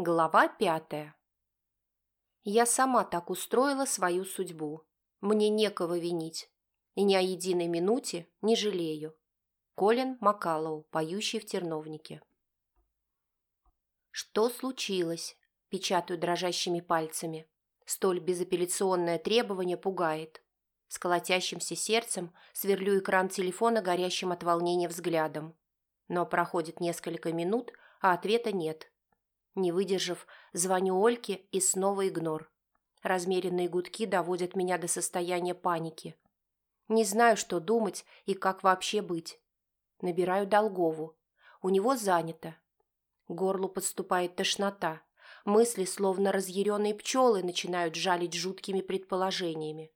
Глава пятая. Я сама так устроила свою судьбу. Мне некого винить. И ни о единой минуте не жалею. Колин Макалоу, поющий в терновнике. Что случилось? Печатаю дрожащими пальцами. Столь безапелляционное требование пугает. С колотящимся сердцем сверлю экран телефона горящим от волнения взглядом. Но проходит несколько минут, а ответа нет. Не выдержав, звоню Ольке и снова игнор. Размеренные гудки доводят меня до состояния паники. Не знаю, что думать и как вообще быть. Набираю Долгову. У него занято. Горлу подступает тошнота. Мысли, словно разъяренные пчелы, начинают жалить жуткими предположениями.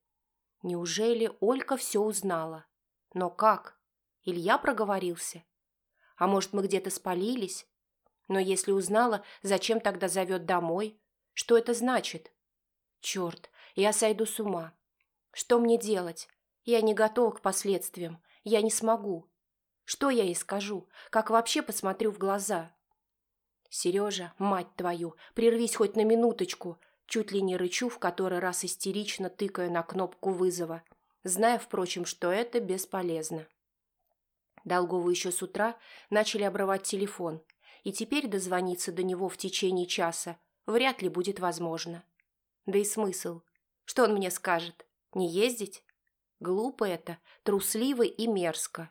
Неужели Олька все узнала? Но как? Илья проговорился? А может, мы где-то спалились? Но если узнала, зачем тогда зовет домой? Что это значит? Черт, я сойду с ума. Что мне делать? Я не готова к последствиям. Я не смогу. Что я ей скажу? Как вообще посмотрю в глаза? Сережа, мать твою, прервись хоть на минуточку. Чуть ли не рычу, в который раз истерично тыкая на кнопку вызова, зная, впрочем, что это бесполезно. Долгову еще с утра начали обрывать телефон, и теперь дозвониться до него в течение часа вряд ли будет возможно. Да и смысл? Что он мне скажет? Не ездить? Глупо это, трусливо и мерзко.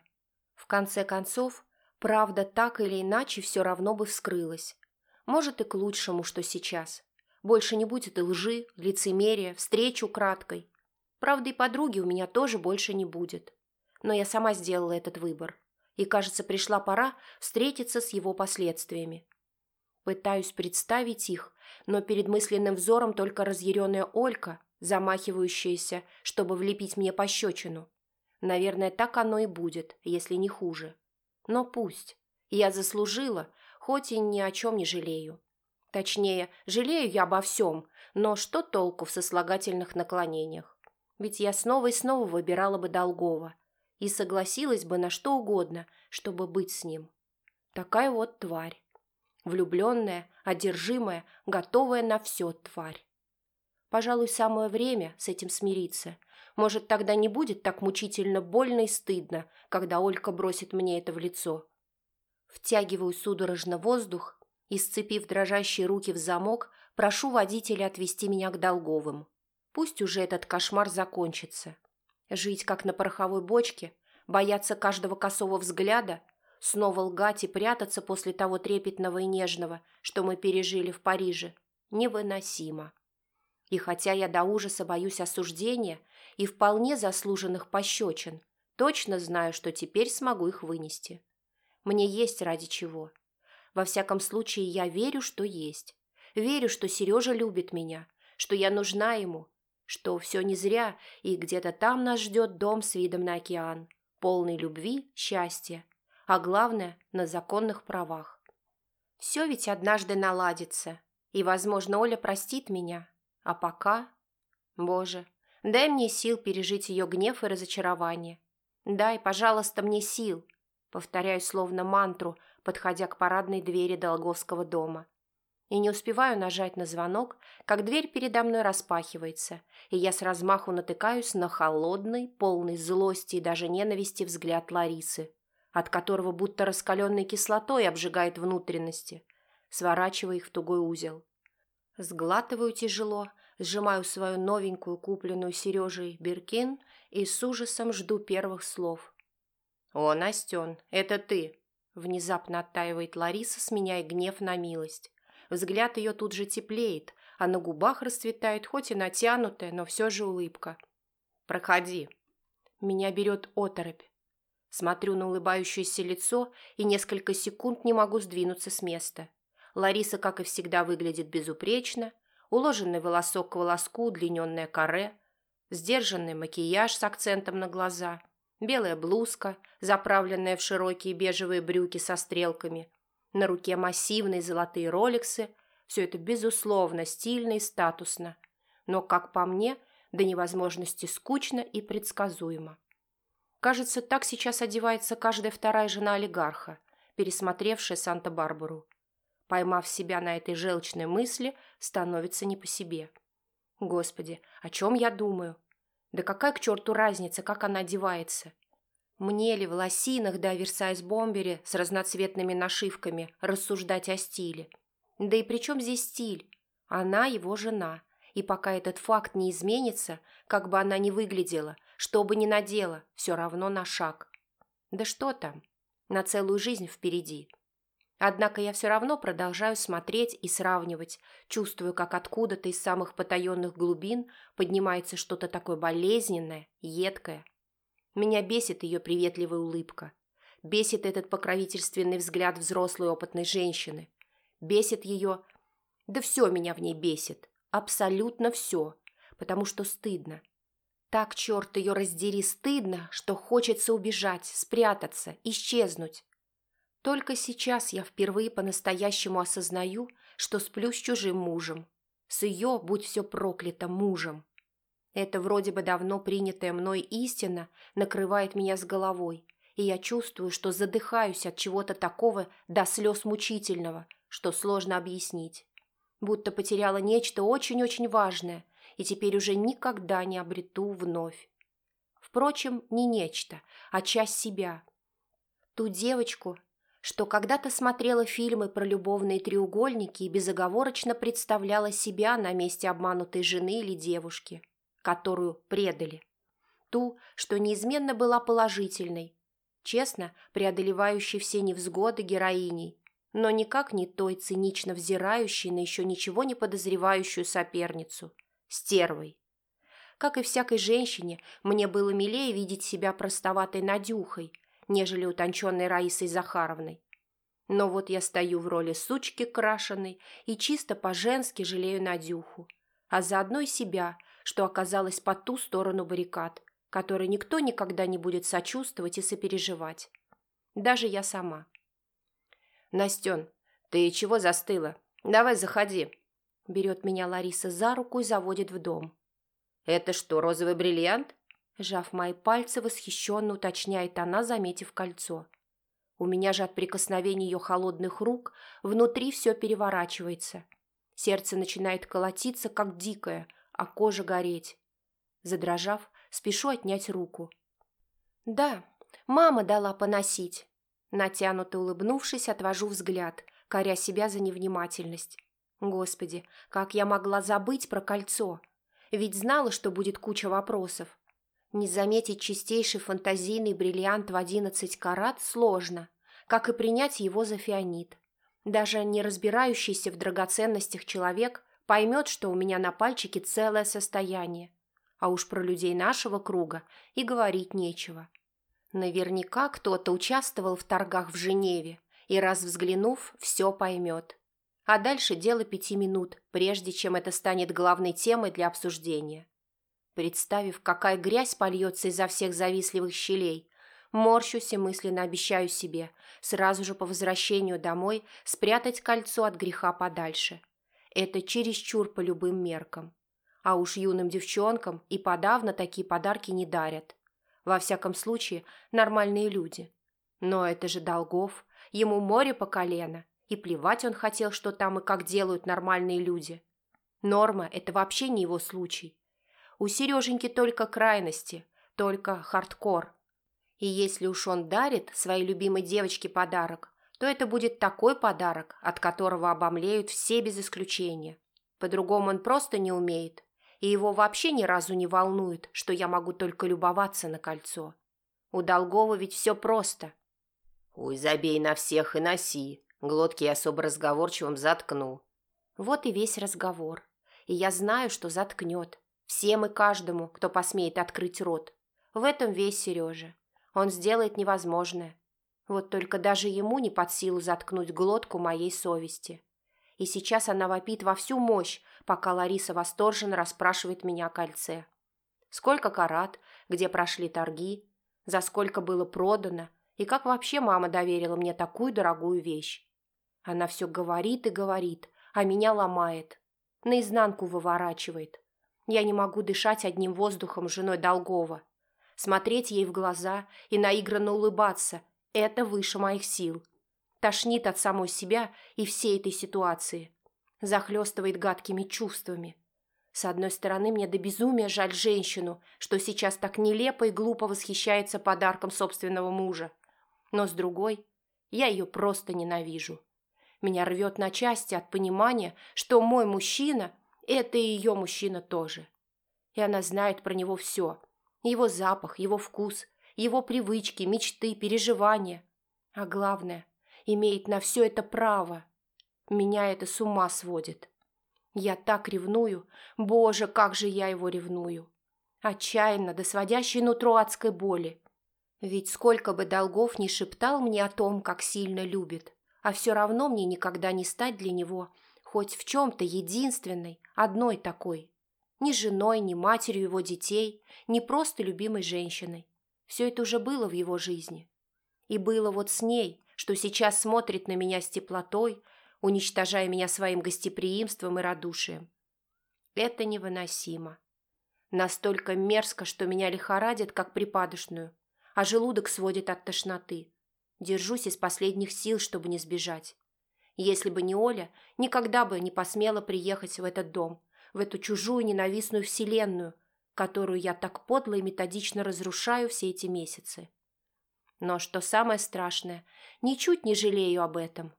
В конце концов, правда так или иначе все равно бы вскрылась. Может и к лучшему, что сейчас. Больше не будет и лжи, лицемерия, встречу краткой. Правда, и подруги у меня тоже больше не будет. Но я сама сделала этот выбор и, кажется, пришла пора встретиться с его последствиями. Пытаюсь представить их, но перед мысленным взором только разъяренная Олька, замахивающаяся, чтобы влепить мне пощечину. Наверное, так оно и будет, если не хуже. Но пусть. Я заслужила, хоть и ни о чем не жалею. Точнее, жалею я обо всем, но что толку в сослагательных наклонениях? Ведь я снова и снова выбирала бы Долгова, и согласилась бы на что угодно, чтобы быть с ним. Такая вот тварь. Влюбленная, одержимая, готовая на все тварь. Пожалуй, самое время с этим смириться. Может, тогда не будет так мучительно больно и стыдно, когда Олька бросит мне это в лицо. Втягиваю судорожно воздух и, сцепив дрожащие руки в замок, прошу водителя отвезти меня к Долговым. Пусть уже этот кошмар закончится. Жить как на пороховой бочке, бояться каждого косого взгляда, снова лгать и прятаться после того трепетного и нежного, что мы пережили в Париже, невыносимо. И хотя я до ужаса боюсь осуждения и вполне заслуженных пощечин, точно знаю, что теперь смогу их вынести. Мне есть ради чего. Во всяком случае, я верю, что есть. Верю, что Сережа любит меня, что я нужна ему, что все не зря, и где-то там нас ждет дом с видом на океан, полный любви, счастья, а главное – на законных правах. Все ведь однажды наладится, и, возможно, Оля простит меня. А пока... Боже, дай мне сил пережить ее гнев и разочарование. Дай, пожалуйста, мне сил, повторяю словно мантру, подходя к парадной двери Долговского дома и не успеваю нажать на звонок, как дверь передо мной распахивается, и я с размаху натыкаюсь на холодный, полный злости и даже ненависти взгляд Ларисы, от которого будто раскаленной кислотой обжигает внутренности, сворачивая их в тугой узел. Сглатываю тяжело, сжимаю свою новенькую, купленную Сережей Биркин и с ужасом жду первых слов. «О, Настен, это ты!» Внезапно оттаивает Лариса, сменяя гнев на милость. Взгляд ее тут же теплеет, а на губах расцветает хоть и натянутая, но все же улыбка. «Проходи». Меня берет оторопь. Смотрю на улыбающееся лицо и несколько секунд не могу сдвинуться с места. Лариса, как и всегда, выглядит безупречно. Уложенный волосок к волоску, удлиненное каре, сдержанный макияж с акцентом на глаза, белая блузка, заправленная в широкие бежевые брюки со стрелками – на руке массивные золотые роликсы. Все это, безусловно, стильно и статусно. Но, как по мне, до невозможности скучно и предсказуемо. Кажется, так сейчас одевается каждая вторая жена олигарха, пересмотревшая Санта-Барбару. Поймав себя на этой желчной мысли, становится не по себе. Господи, о чем я думаю? Да какая к черту разница, как она одевается? Мне ли в лосинах да Версайс-бомбере с разноцветными нашивками рассуждать о стиле? Да и при чем здесь стиль? Она его жена. И пока этот факт не изменится, как бы она ни выглядела, что бы ни надела, все равно на шаг. Да что там, на целую жизнь впереди. Однако я все равно продолжаю смотреть и сравнивать, чувствую, как откуда-то из самых потаенных глубин поднимается что-то такое болезненное, едкое. Меня бесит ее приветливая улыбка. Бесит этот покровительственный взгляд взрослой опытной женщины. Бесит ее... Да все меня в ней бесит. Абсолютно все. Потому что стыдно. Так, черт ее раздери, стыдно, что хочется убежать, спрятаться, исчезнуть. Только сейчас я впервые по-настоящему осознаю, что сплю с чужим мужем. С ее, будь все проклято, мужем. Это вроде бы давно принятая мной истина накрывает меня с головой, и я чувствую, что задыхаюсь от чего-то такого до слез мучительного, что сложно объяснить. Будто потеряла нечто очень-очень важное, и теперь уже никогда не обрету вновь. Впрочем, не нечто, а часть себя. Ту девочку, что когда-то смотрела фильмы про любовные треугольники и безоговорочно представляла себя на месте обманутой жены или девушки, которую предали. Ту, что неизменно была положительной, честно преодолевающей все невзгоды героиней, но никак не той цинично взирающей на еще ничего не подозревающую соперницу, стервой. Как и всякой женщине, мне было милее видеть себя простоватой Надюхой, нежели утонченной Раисой Захаровной. Но вот я стою в роли сучки крашеной и чисто по-женски жалею Надюху, а заодно и себя, что оказалась по ту сторону баррикад, которой никто никогда не будет сочувствовать и сопереживать. Даже я сама. «Настен, ты чего застыла? Давай заходи!» Берет меня Лариса за руку и заводит в дом. «Это что, розовый бриллиант?» Сжав мои пальцы, восхищенно уточняет она, заметив кольцо. У меня же от прикосновения ее холодных рук внутри все переворачивается. Сердце начинает колотиться, как дикое, а кожа гореть. Задрожав, спешу отнять руку. «Да, мама дала поносить». Натянуто улыбнувшись, отвожу взгляд, коря себя за невнимательность. Господи, как я могла забыть про кольцо? Ведь знала, что будет куча вопросов. Не заметить чистейший фантазийный бриллиант в одиннадцать карат сложно, как и принять его за фианит. Даже не разбирающийся в драгоценностях человек поймет, что у меня на пальчике целое состояние. А уж про людей нашего круга и говорить нечего. Наверняка кто-то участвовал в торгах в Женеве и, раз взглянув, все поймет. А дальше дело пяти минут, прежде чем это станет главной темой для обсуждения. Представив, какая грязь польется изо всех завистливых щелей, морщусь и мысленно обещаю себе сразу же по возвращению домой спрятать кольцо от греха подальше. Это чересчур по любым меркам. А уж юным девчонкам и подавно такие подарки не дарят. Во всяком случае, нормальные люди. Но это же Долгов, ему море по колено, и плевать он хотел, что там и как делают нормальные люди. Норма – это вообще не его случай. У Сереженьки только крайности, только хардкор. И если уж он дарит своей любимой девочке подарок, то это будет такой подарок, от которого обомлеют все без исключения. По-другому он просто не умеет, и его вообще ни разу не волнует, что я могу только любоваться на кольцо. У Долгова ведь все просто. «Ой, забей на всех и носи», глотки я особо разговорчивым заткну. Вот и весь разговор. И я знаю, что заткнет. Всем и каждому, кто посмеет открыть рот. В этом весь Сережа. Он сделает невозможное. Вот только даже ему не под силу заткнуть глотку моей совести. И сейчас она вопит во всю мощь, пока Лариса восторженно расспрашивает меня о кольце. Сколько карат, где прошли торги, за сколько было продано, и как вообще мама доверила мне такую дорогую вещь. Она все говорит и говорит, а меня ломает. Наизнанку выворачивает. Я не могу дышать одним воздухом с женой Долгова. Смотреть ей в глаза и наигранно улыбаться – это выше моих сил. Тошнит от самой себя и всей этой ситуации. Захлестывает гадкими чувствами. С одной стороны, мне до безумия жаль женщину, что сейчас так нелепо и глупо восхищается подарком собственного мужа. Но с другой, я ее просто ненавижу. Меня рвет на части от понимания, что мой мужчина – это и ее мужчина тоже. И она знает про него все. Его запах, его вкус, его привычки, мечты, переживания. А главное, имеет на все это право. Меня это с ума сводит. Я так ревную. Боже, как же я его ревную. Отчаянно, до сводящей нутро адской боли. Ведь сколько бы долгов ни шептал мне о том, как сильно любит, а все равно мне никогда не стать для него хоть в чем-то единственной, одной такой. Ни женой, ни матерью его детей, ни просто любимой женщиной. Все это уже было в его жизни. И было вот с ней, что сейчас смотрит на меня с теплотой, уничтожая меня своим гостеприимством и радушием. Это невыносимо. Настолько мерзко, что меня лихорадит, как припадочную, а желудок сводит от тошноты. Держусь из последних сил, чтобы не сбежать. Если бы не Оля, никогда бы не посмела приехать в этот дом, в эту чужую ненавистную вселенную, которую я так подло и методично разрушаю все эти месяцы. Но что самое страшное, ничуть не жалею об этом.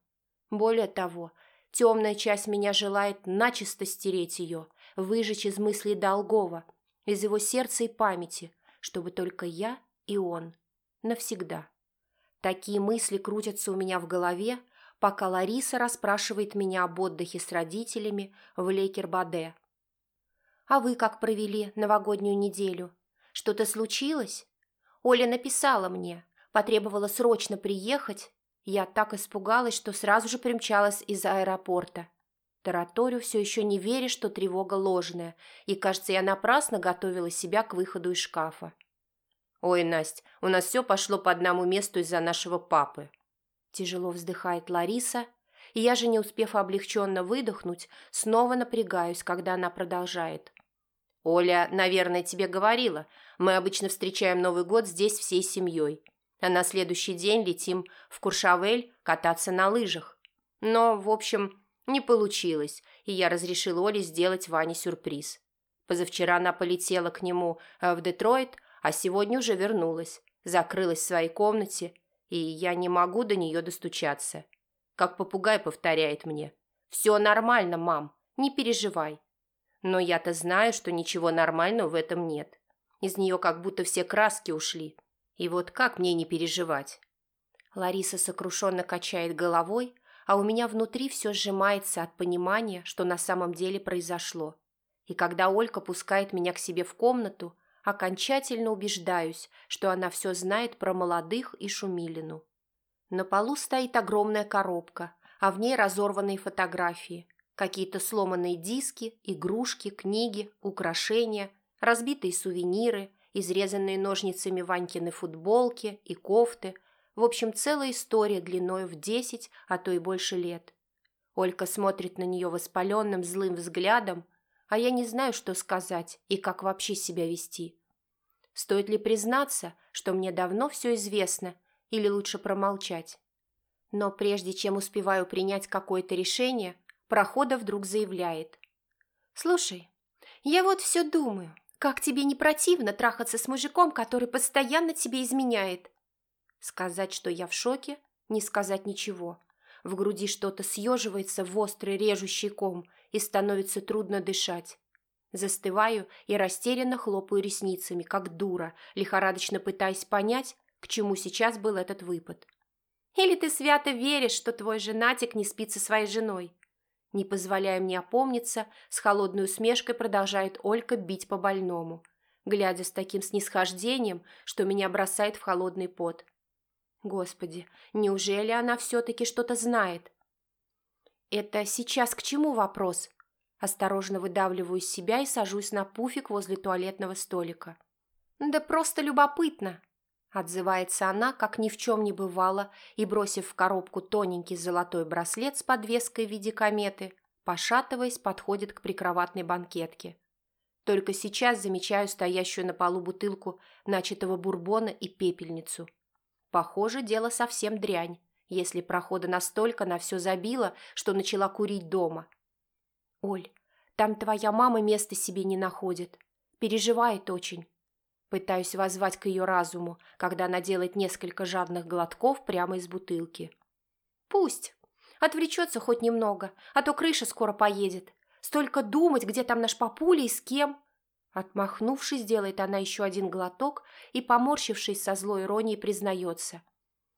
Более того, темная часть меня желает начисто стереть ее, выжечь из мыслей Долгова, из его сердца и памяти, чтобы только я и он. Навсегда. Такие мысли крутятся у меня в голове, пока Лариса расспрашивает меня об отдыхе с родителями в Лекербаде. «А вы как провели новогоднюю неделю? Что-то случилось?» Оля написала мне, потребовала срочно приехать я так испугалась, что сразу же примчалась из аэропорта. Тараторю, все еще не веря, что тревога ложная, и, кажется, я напрасно готовила себя к выходу из шкафа. «Ой, Настя, у нас все пошло по одному месту из-за нашего папы». Тяжело вздыхает Лариса, и я же, не успев облегченно выдохнуть, снова напрягаюсь, когда она продолжает. «Оля, наверное, тебе говорила, мы обычно встречаем Новый год здесь всей семьей а на следующий день летим в Куршавель кататься на лыжах. Но, в общем, не получилось, и я разрешила Оле сделать Ване сюрприз. Позавчера она полетела к нему э, в Детройт, а сегодня уже вернулась, закрылась в своей комнате, и я не могу до нее достучаться. Как попугай повторяет мне. «Все нормально, мам, не переживай». Но я-то знаю, что ничего нормального в этом нет. Из нее как будто все краски ушли. И вот как мне не переживать? Лариса сокрушенно качает головой, а у меня внутри все сжимается от понимания, что на самом деле произошло. И когда Олька пускает меня к себе в комнату, окончательно убеждаюсь, что она все знает про молодых и Шумилину. На полу стоит огромная коробка, а в ней разорванные фотографии, какие-то сломанные диски, игрушки, книги, украшения, разбитые сувениры – изрезанные ножницами Ванькины футболки и кофты. В общем, целая история длиной в десять, а то и больше лет. Олька смотрит на нее воспаленным злым взглядом, а я не знаю, что сказать и как вообще себя вести. Стоит ли признаться, что мне давно все известно, или лучше промолчать? Но прежде чем успеваю принять какое-то решение, Прохода вдруг заявляет. «Слушай, я вот все думаю, как тебе не противно трахаться с мужиком, который постоянно тебе изменяет? Сказать, что я в шоке, не сказать ничего. В груди что-то съеживается в острый режущий ком и становится трудно дышать. Застываю и растерянно хлопаю ресницами, как дура, лихорадочно пытаясь понять, к чему сейчас был этот выпад. Или ты свято веришь, что твой женатик не спит со своей женой? Не позволяя мне опомниться, с холодной усмешкой продолжает Олька бить по больному, глядя с таким снисхождением, что меня бросает в холодный пот. Господи, неужели она все-таки что-то знает? Это сейчас к чему вопрос? Осторожно выдавливаю из себя и сажусь на пуфик возле туалетного столика. Да просто любопытно. Отзывается она, как ни в чем не бывало, и, бросив в коробку тоненький золотой браслет с подвеской в виде кометы, пошатываясь, подходит к прикроватной банкетке. Только сейчас замечаю стоящую на полу бутылку начатого бурбона и пепельницу. Похоже, дело совсем дрянь, если прохода настолько на все забила, что начала курить дома. «Оль, там твоя мама места себе не находит. Переживает очень». Пытаюсь воззвать к ее разуму, когда она делает несколько жадных глотков прямо из бутылки. «Пусть. Отвлечется хоть немного, а то крыша скоро поедет. Столько думать, где там наш папуля и с кем». Отмахнувшись, делает она еще один глоток и, поморщившись со злой иронией, признается.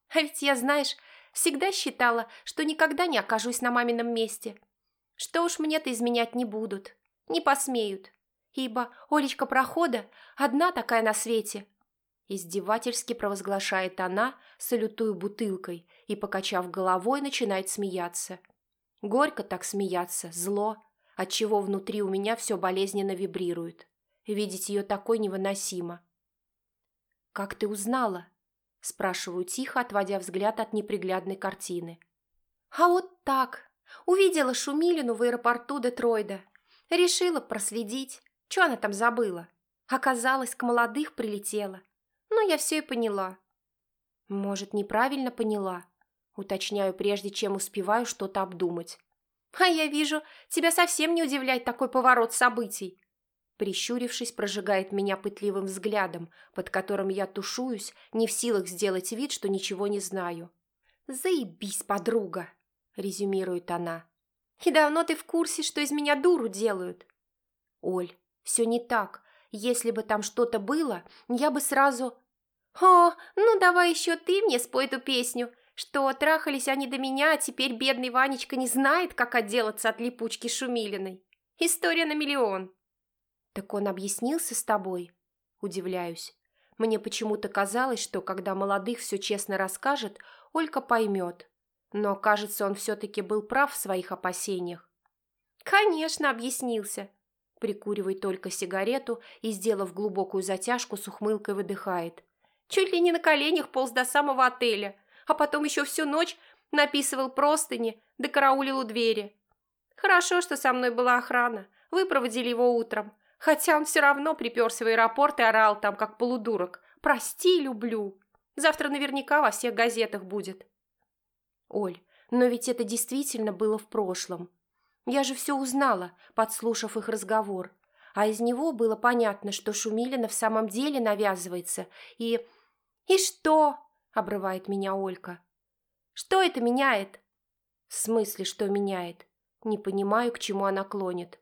«А ведь я, знаешь, всегда считала, что никогда не окажусь на мамином месте. Что уж мне-то изменять не будут, не посмеют, ибо Олечка Прохода одна такая на свете». Издевательски провозглашает она, салютую бутылкой, и, покачав головой, начинает смеяться. Горько так смеяться, зло, отчего внутри у меня все болезненно вибрирует. Видеть ее такой невыносимо. «Как ты узнала?» – спрашиваю тихо, отводя взгляд от неприглядной картины. «А вот так. Увидела Шумилину в аэропорту Детройда. Решила проследить. Что она там забыла? Оказалось, к молодых прилетела. Но я все и поняла». «Может, неправильно поняла?» Уточняю, прежде чем успеваю что-то обдумать. «А я вижу, тебя совсем не удивляет такой поворот событий», Прищурившись, прожигает меня пытливым взглядом, под которым я тушуюсь, не в силах сделать вид, что ничего не знаю. «Заебись, подруга!» – резюмирует она. «И давно ты в курсе, что из меня дуру делают?» «Оль, все не так. Если бы там что-то было, я бы сразу...» «О, ну давай еще ты мне спой эту песню, что трахались они до меня, а теперь бедный Ванечка не знает, как отделаться от липучки Шумилиной. История на миллион». «Так он объяснился с тобой?» Удивляюсь. Мне почему-то казалось, что когда молодых все честно расскажет, Олька поймет. Но, кажется, он все-таки был прав в своих опасениях. «Конечно, объяснился!» Прикуривает только сигарету и, сделав глубокую затяжку, с ухмылкой выдыхает. «Чуть ли не на коленях полз до самого отеля, а потом еще всю ночь написывал простыни да караулил у двери. Хорошо, что со мной была охрана. Вы проводили его утром, Хотя он все равно приперся в аэропорт и орал там, как полудурок. «Прости, люблю!» Завтра наверняка во всех газетах будет. Оль, но ведь это действительно было в прошлом. Я же все узнала, подслушав их разговор. А из него было понятно, что Шумилина в самом деле навязывается. И... «И что?» – обрывает меня Олька. «Что это меняет?» «В смысле, что меняет?» Не понимаю, к чему она клонит.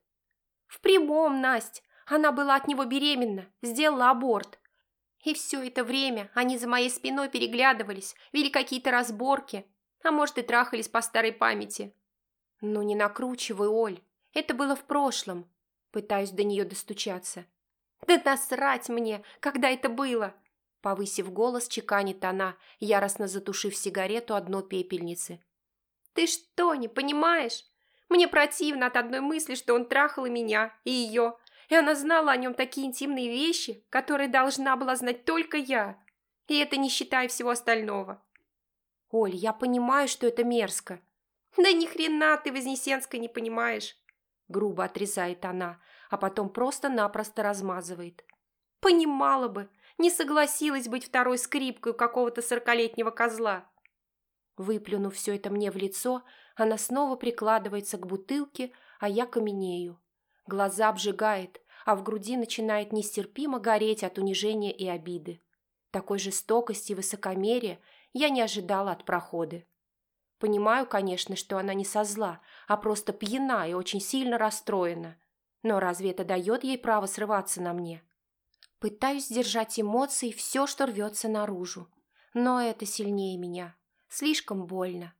«В прямом, Насть. Она была от него беременна, сделала аборт. И все это время они за моей спиной переглядывались, вели какие-то разборки, а может и трахались по старой памяти. Ну не накручивай, Оль, это было в прошлом. Пытаюсь до нее достучаться. Да насрать мне, когда это было! Повысив голос, чеканит она, яростно затушив сигарету одно пепельницы. «Ты что, не понимаешь? Мне противно от одной мысли, что он трахал и меня, и ее, и она знала о нем такие интимные вещи, которые должна была знать только я. И это не считая всего остального. Оль, я понимаю, что это мерзко. Да ни хрена ты Вознесенской не понимаешь. Грубо отрезает она, а потом просто-напросто размазывает. Понимала бы, не согласилась быть второй скрипкой у какого-то сорокалетнего козла. Выплюнув все это мне в лицо, она снова прикладывается к бутылке, а я каменею. Глаза обжигает, а в груди начинает нестерпимо гореть от унижения и обиды. Такой жестокости и высокомерия я не ожидала от проходы. Понимаю, конечно, что она не со зла, а просто пьяна и очень сильно расстроена. Но разве это дает ей право срываться на мне? Пытаюсь сдержать эмоции все, что рвется наружу. Но это сильнее меня. Слишком больно.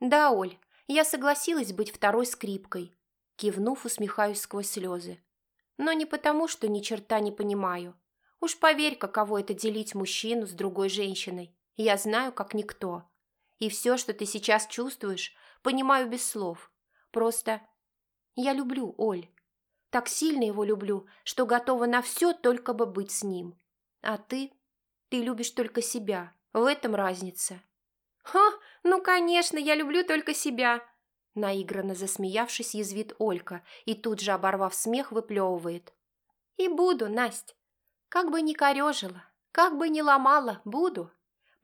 Да, Оль, я согласилась быть второй скрипкой, Кивнув, усмехаюсь сквозь слезы. Но не потому, что ни черта не понимаю. Уж поверь, каково это делить мужчину с другой женщиной. Я знаю, как никто. И все, что ты сейчас чувствуешь, понимаю без слов. Просто я люблю Оль. Так сильно его люблю, что готова на все, только бы быть с ним. А ты? Ты любишь только себя. В этом разница. «Ха, ну, конечно, я люблю только себя», Наигранно засмеявшись, язвит Олька и тут же, оборвав смех, выплевывает. «И буду, Насть. Как бы ни корежила, как бы ни ломала, буду.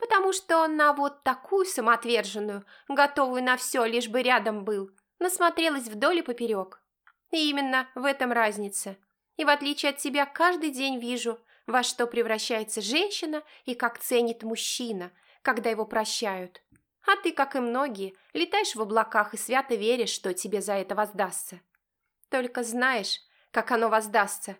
Потому что на вот такую самоотверженную, готовую на все, лишь бы рядом был, насмотрелась вдоль и поперек. И именно в этом разница. И в отличие от тебя каждый день вижу, во что превращается женщина и как ценит мужчина, когда его прощают. А ты, как и многие, летаешь в облаках и свято веришь, что тебе за это воздастся. Только знаешь, как оно воздастся.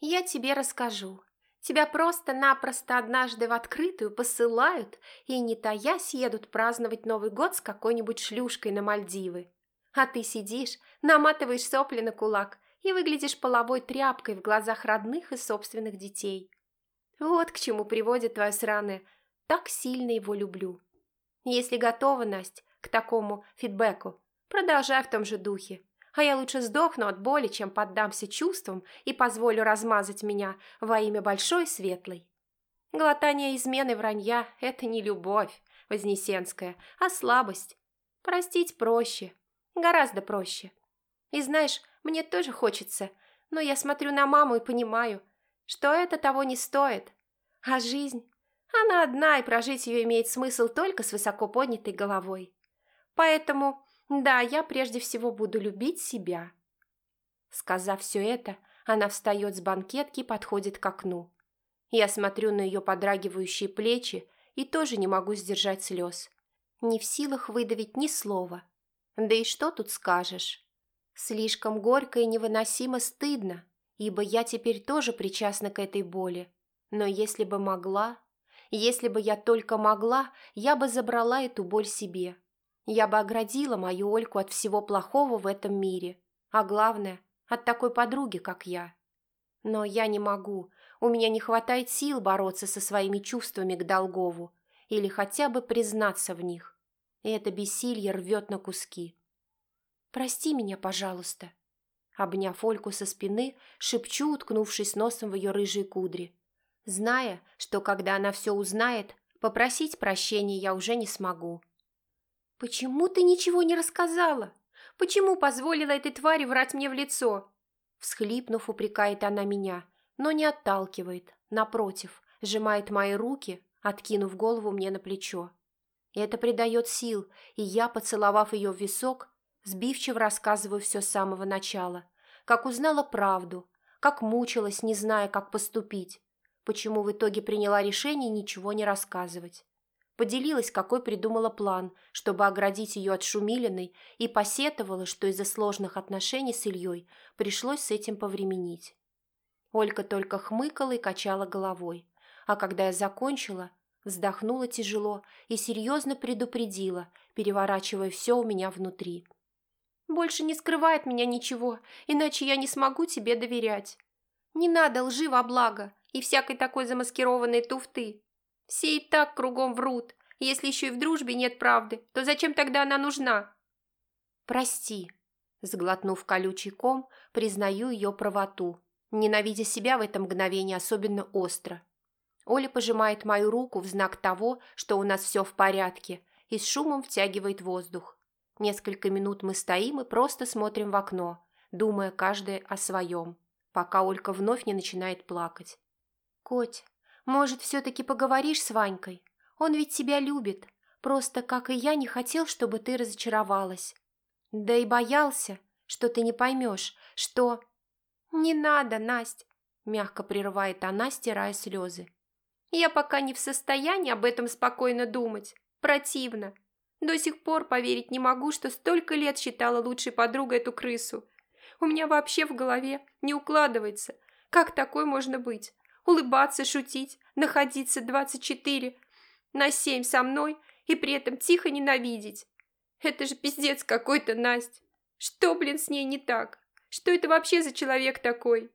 Я тебе расскажу. Тебя просто-напросто однажды в открытую посылают и, не таясь, едут праздновать Новый год с какой-нибудь шлюшкой на Мальдивы. А ты сидишь, наматываешь сопли на кулак и выглядишь половой тряпкой в глазах родных и собственных детей. Вот к чему приводит твое сраное «так сильно его люблю». Если готова, Настя, к такому фидбэку, продолжай в том же духе а я лучше сдохну от боли, чем поддамся чувствам и позволю размазать меня во имя большой светлой. Глотание измены вранья – это не любовь, Вознесенская, а слабость. Простить проще, гораздо проще. И знаешь, мне тоже хочется, но я смотрю на маму и понимаю, что это того не стоит. А жизнь, она одна, и прожить ее имеет смысл только с высоко поднятой головой. Поэтому да, я прежде всего буду любить себя. Сказав все это, она встает с банкетки и подходит к окну. Я смотрю на ее подрагивающие плечи и тоже не могу сдержать слез. Не в силах выдавить ни слова. Да и что тут скажешь? Слишком горько и невыносимо стыдно, ибо я теперь тоже причастна к этой боли. Но если бы могла, если бы я только могла, я бы забрала эту боль себе. Я бы оградила мою Ольку от всего плохого в этом мире, а главное, от такой подруги, как я. Но я не могу, у меня не хватает сил бороться со своими чувствами к Долгову или хотя бы признаться в них. И это бессилье рвет на куски. «Прости меня, пожалуйста», Обняв Ольку со спины, шепчу, уткнувшись носом в ее рыжие кудри. Зная, что когда она все узнает, попросить прощения я уже не смогу. «Почему ты ничего не рассказала? Почему позволила этой твари врать мне в лицо?» Всхлипнув, упрекает она меня, но не отталкивает, напротив, сжимает мои руки, откинув голову мне на плечо. Это придает сил, и я, поцеловав ее в висок, сбивчиво рассказываю все с самого начала, как узнала правду, как мучилась, не зная, как поступить, почему в итоге приняла решение ничего не рассказывать. Поделилась, какой придумала план, чтобы оградить ее от Шумилиной, и посетовала, что из-за сложных отношений с Ильей пришлось с этим повременить. Олька только хмыкала и качала головой, а когда я закончила, вздохнула тяжело и серьезно предупредила, переворачивая все у меня внутри. «Больше не скрывает меня ничего, иначе я не смогу тебе доверять. Не надо лжи во благо и всякой такой замаскированной туфты. Все и так кругом врут. Если еще и в дружбе нет правды, то зачем тогда она нужна? Прости. Сглотнув колючий ком, признаю ее правоту, ненавидя себя в это мгновение особенно остро. Оля пожимает мою руку в знак того, что у нас все в порядке, и с шумом втягивает воздух. Несколько минут мы стоим и просто смотрим в окно, думая каждая о своем, пока Олька вновь не начинает плакать. «Коть, может, все-таки поговоришь с Ванькой? Он ведь тебя любит. Просто, как и я, не хотел, чтобы ты разочаровалась. Да и боялся, что ты не поймешь, что... Не надо, Настя, мягко прерывает она, стирая слезы. Я пока не в состоянии об этом спокойно думать. Противно. До сих пор поверить не могу, что столько лет считала лучшей подругой эту крысу. У меня вообще в голове не укладывается. Как такой можно быть? Улыбаться, шутить, находиться 24 на 7 со мной и при этом тихо ненавидеть. Это же пиздец какой-то, Настя. Что, блин, с ней не так? Что это вообще за человек такой?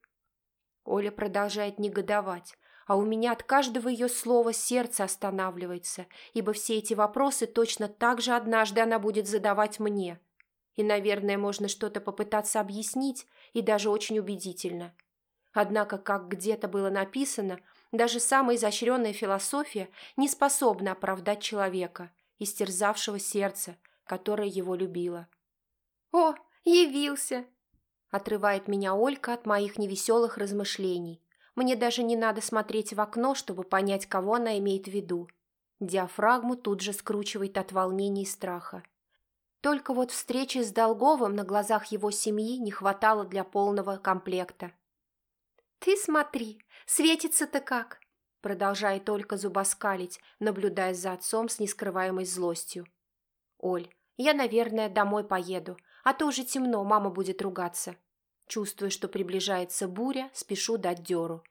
Оля продолжает негодовать, а у меня от каждого ее слова сердце останавливается, ибо все эти вопросы точно так же однажды она будет задавать мне. И, наверное, можно что-то попытаться объяснить, и даже очень убедительно – Однако, как где-то было написано, даже самая изощренная философия не способна оправдать человека, истерзавшего сердце, которое его любило. «О, явился!» Отрывает меня Олька от моих невеселых размышлений. Мне даже не надо смотреть в окно, чтобы понять, кого она имеет в виду. Диафрагму тут же скручивает от волнения и страха. Только вот встречи с Долговым на глазах его семьи не хватало для полного комплекта. «Ты смотри, светится-то как!» Продолжает только зубоскалить, наблюдая за отцом с нескрываемой злостью. «Оль, я, наверное, домой поеду, а то уже темно, мама будет ругаться». Чувствуя, что приближается буря, спешу дать дёру.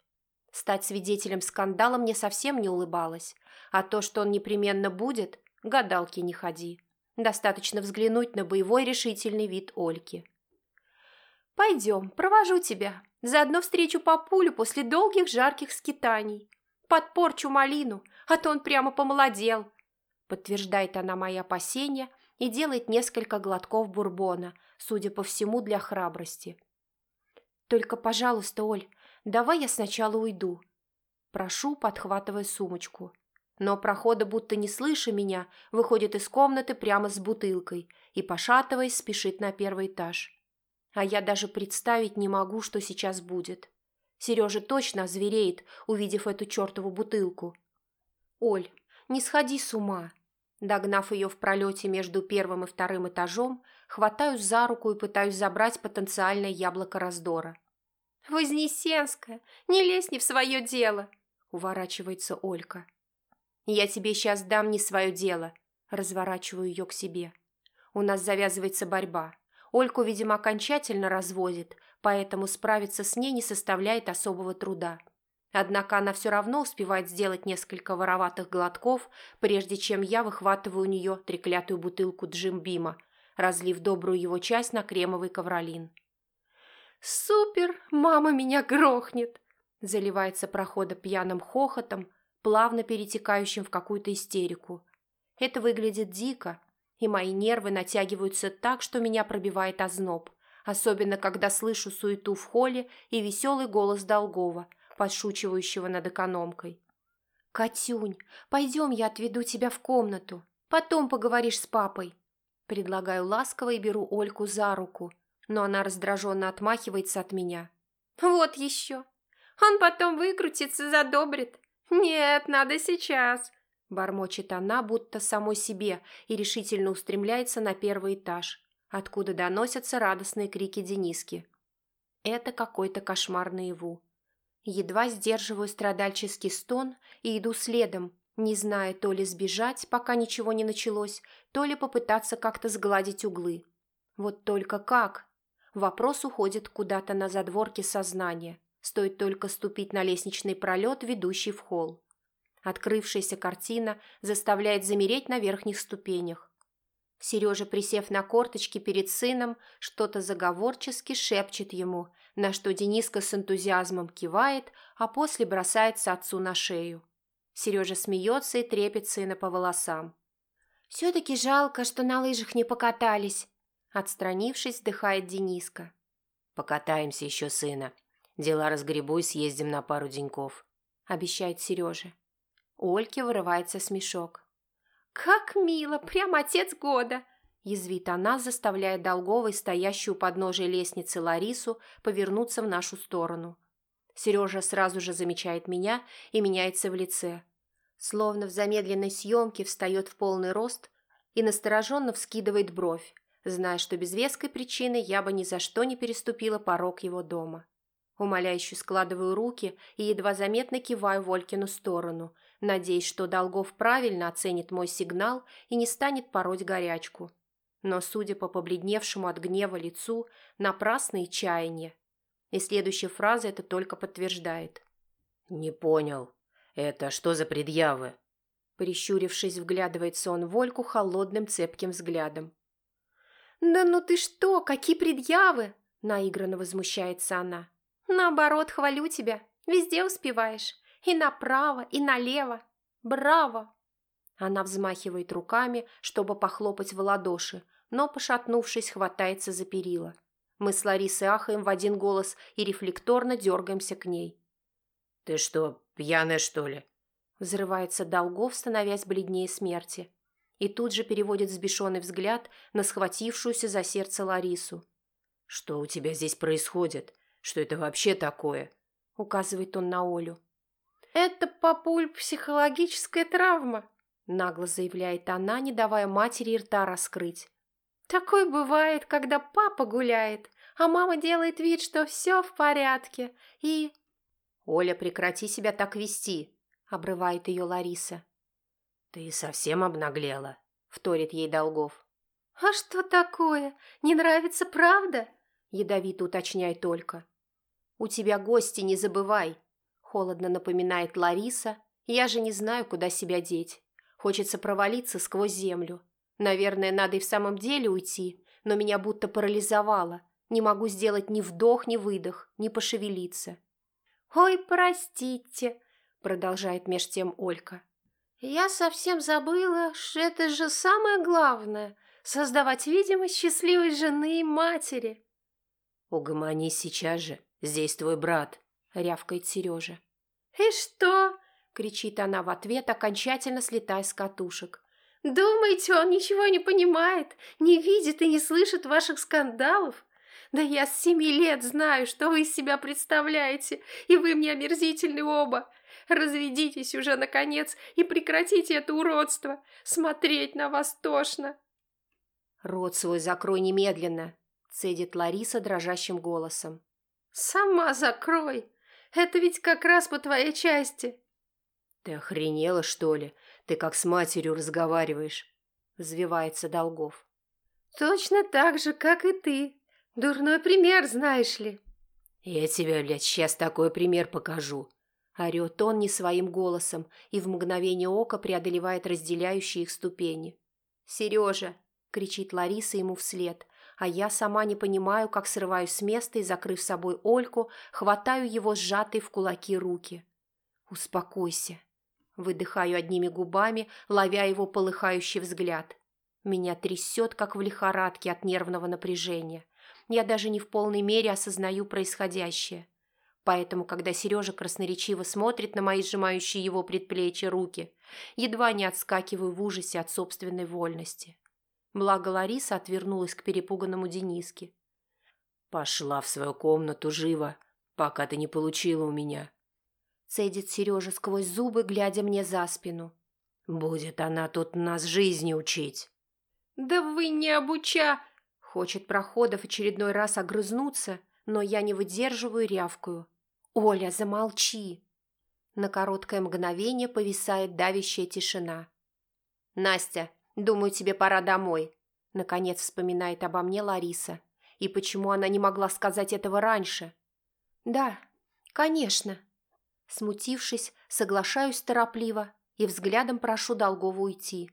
Стать свидетелем скандала мне совсем не улыбалось, а то, что он непременно будет, гадалки не ходи. Достаточно взглянуть на боевой решительный вид Ольки. «Пойдем, провожу тебя. Заодно встречу папулю после долгих жарких скитаний. Подпорчу малину, а то он прямо помолодел», подтверждает она мои опасения и делает несколько глотков бурбона, судя по всему, для храбрости. «Только, пожалуйста, Оль, давай я сначала уйду». Прошу, подхватывая сумочку. Но прохода, будто не слыша меня, выходит из комнаты прямо с бутылкой и, пошатываясь, спешит на первый этаж. А я даже представить не могу, что сейчас будет. Сережа точно озвереет, увидев эту чертову бутылку. «Оль, не сходи с ума!» Догнав ее в пролете между первым и вторым этажом, хватаюсь за руку и пытаюсь забрать потенциальное яблоко раздора. «Вознесенская, не лезь не в свое дело!» – уворачивается Олька. «Я тебе сейчас дам не свое дело», – разворачиваю ее к себе. У нас завязывается борьба. Ольку, видимо, окончательно разводит, поэтому справиться с ней не составляет особого труда. Однако она все равно успевает сделать несколько вороватых глотков, прежде чем я выхватываю у нее треклятую бутылку Джимбима, разлив добрую его часть на кремовый ковролин. «Супер! Мама меня грохнет!» Заливается прохода пьяным хохотом, плавно перетекающим в какую-то истерику. Это выглядит дико, и мои нервы натягиваются так, что меня пробивает озноб, особенно когда слышу суету в холле и веселый голос Долгова, подшучивающего над экономкой. «Катюнь, пойдем, я отведу тебя в комнату. Потом поговоришь с папой». Предлагаю ласково и беру Ольку за руку, но она раздраженно отмахивается от меня. «Вот еще! Он потом выкрутится, задобрит. Нет, надо сейчас!» Бормочет она, будто самой себе, и решительно устремляется на первый этаж, откуда доносятся радостные крики Дениски. Это какой-то кошмар наяву. Едва сдерживаю страдальческий стон и иду следом, не зная то ли сбежать, пока ничего не началось, то ли попытаться как-то сгладить углы. Вот только как? Вопрос уходит куда-то на задворке сознания. Стоит только ступить на лестничный пролет, ведущий в холл. Открывшаяся картина заставляет замереть на верхних ступенях. Сережа, присев на корточки перед сыном, что-то заговорчески шепчет ему, на что Дениска с энтузиазмом кивает, а после бросается отцу на шею. Сережа смеется и трепет сына по волосам. «Все-таки жалко, что на лыжах не покатались», отстранившись, вздыхает Дениска. «Покатаемся еще, сына. Дела разгребу и съездим на пару деньков», обещает Сережа. У Ольки вырывается смешок. «Как мило! Прям отец года!» Язвит она, заставляя Долговой, стоящую под подножия лестницы Ларису, повернуться в нашу сторону. Сережа сразу же замечает меня и меняется в лице. Словно в замедленной съемке встает в полный рост и настороженно вскидывает бровь, зная, что без веской причины я бы ни за что не переступила порог его дома. Умоляюще складываю руки и едва заметно киваю в Олькину сторону – надеясь, что Долгов правильно оценит мой сигнал и не станет пороть горячку. Но, судя по побледневшему от гнева лицу, напрасные чаяния. И следующая фраза это только подтверждает. «Не понял. Это что за предъявы?» Прищурившись, вглядывается он в Ольку холодным цепким взглядом. «Да ну ты что, какие предъявы?» – наигранно возмущается она. «Наоборот, хвалю тебя. Везде успеваешь. И направо, и налево. Браво!» Она взмахивает руками, чтобы похлопать в ладоши, но, пошатнувшись, хватается за перила. Мы с Ларисой ахаем в один голос и рефлекторно дергаемся к ней. «Ты что, пьяная, что ли?» Взрывается Долгов, становясь бледнее смерти. И тут же переводит взбешенный взгляд на схватившуюся за сердце Ларису. «Что у тебя здесь происходит? Что это вообще такое?» Указывает он на Олю. «Это, папуль, психологическая травма», нагло заявляет она, не давая матери рта раскрыть. Такое бывает, когда папа гуляет, а мама делает вид, что все в порядке, и... «Оля, прекрати себя так вести», — обрывает ее Лариса. «Ты совсем обнаглела», — вторит ей Долгов. «А что такое? Не нравится, правда?» — ядовито уточняет только. «У тебя гости, не забывай», — холодно напоминает Лариса. «Я же не знаю, куда себя деть. Хочется провалиться сквозь землю. Наверное, надо и в самом деле уйти, но меня будто парализовало. Не могу сделать ни вдох, ни выдох, ни пошевелиться». «Ой, простите», — продолжает меж тем Олька. «Я совсем забыла, что это же самое главное — создавать видимость счастливой жены и матери». «Угомонись сейчас же, здесь твой брат», — рявкает Сережа. «И что?» — кричит она в ответ, окончательно слетая с катушек. «Думаете, он ничего не понимает, не видит и не слышит ваших скандалов? Да я с семи лет знаю, что вы из себя представляете, и вы мне омерзительны оба. Разведитесь уже, наконец, и прекратите это уродство. Смотреть на вас тошно. «Рот свой закрой немедленно», — цедит Лариса дрожащим голосом. «Сама закрой. Это ведь как раз по твоей части». «Ты охренела, что ли? Ты как с матерью разговариваешь», — взвивается Долгов. «Точно так же, как и ты. Дурной пример, знаешь ли». «Я тебе, блядь, сейчас такой пример покажу», Орет он не своим голосом и в мгновение ока преодолевает разделяющие их ступени. «Сережа!» – кричит Лариса ему вслед, а я сама не понимаю, как срываюсь с места и, закрыв собой Ольку, хватаю его сжатые в кулаки руки. «Успокойся!» Выдыхаю одними губами, ловя его полыхающий взгляд. Меня трясет, как в лихорадке от нервного напряжения. Я даже не в полной мере осознаю происходящее – Поэтому, когда Сережа красноречиво смотрит на мои сжимающие его предплечья руки, едва не отскакиваю в ужасе от собственной вольности. Благо Лариса отвернулась к перепуганному Дениске. «Пошла в свою комнату живо, пока ты не получила у меня», цедит Сережа сквозь зубы, глядя мне за спину. «Будет она тут нас жизни учить». «Да вы не обуча!» Хочет Проходов очередной раз огрызнуться, но я не выдерживаю рявкую. «Оля, замолчи!» На короткое мгновение повисает давящая тишина. «Настя, думаю, тебе пора домой», — наконец вспоминает обо мне Лариса. «И почему она не могла сказать этого раньше?» «Да, конечно». Смутившись, соглашаюсь торопливо и взглядом прошу Долгова уйти.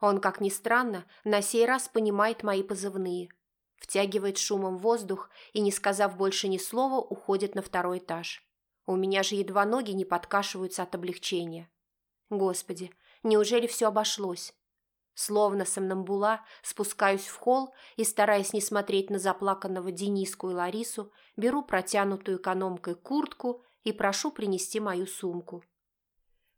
Он, как ни странно, на сей раз понимает мои позывные — втягивает шумом воздух и, не сказав больше ни слова, уходит на второй этаж. У меня же едва ноги не подкашиваются от облегчения. Господи, неужели все обошлось? Словно сомнамбула, спускаюсь в холл и, стараясь не смотреть на заплаканного Дениску и Ларису, беру протянутую экономкой куртку и прошу принести мою сумку.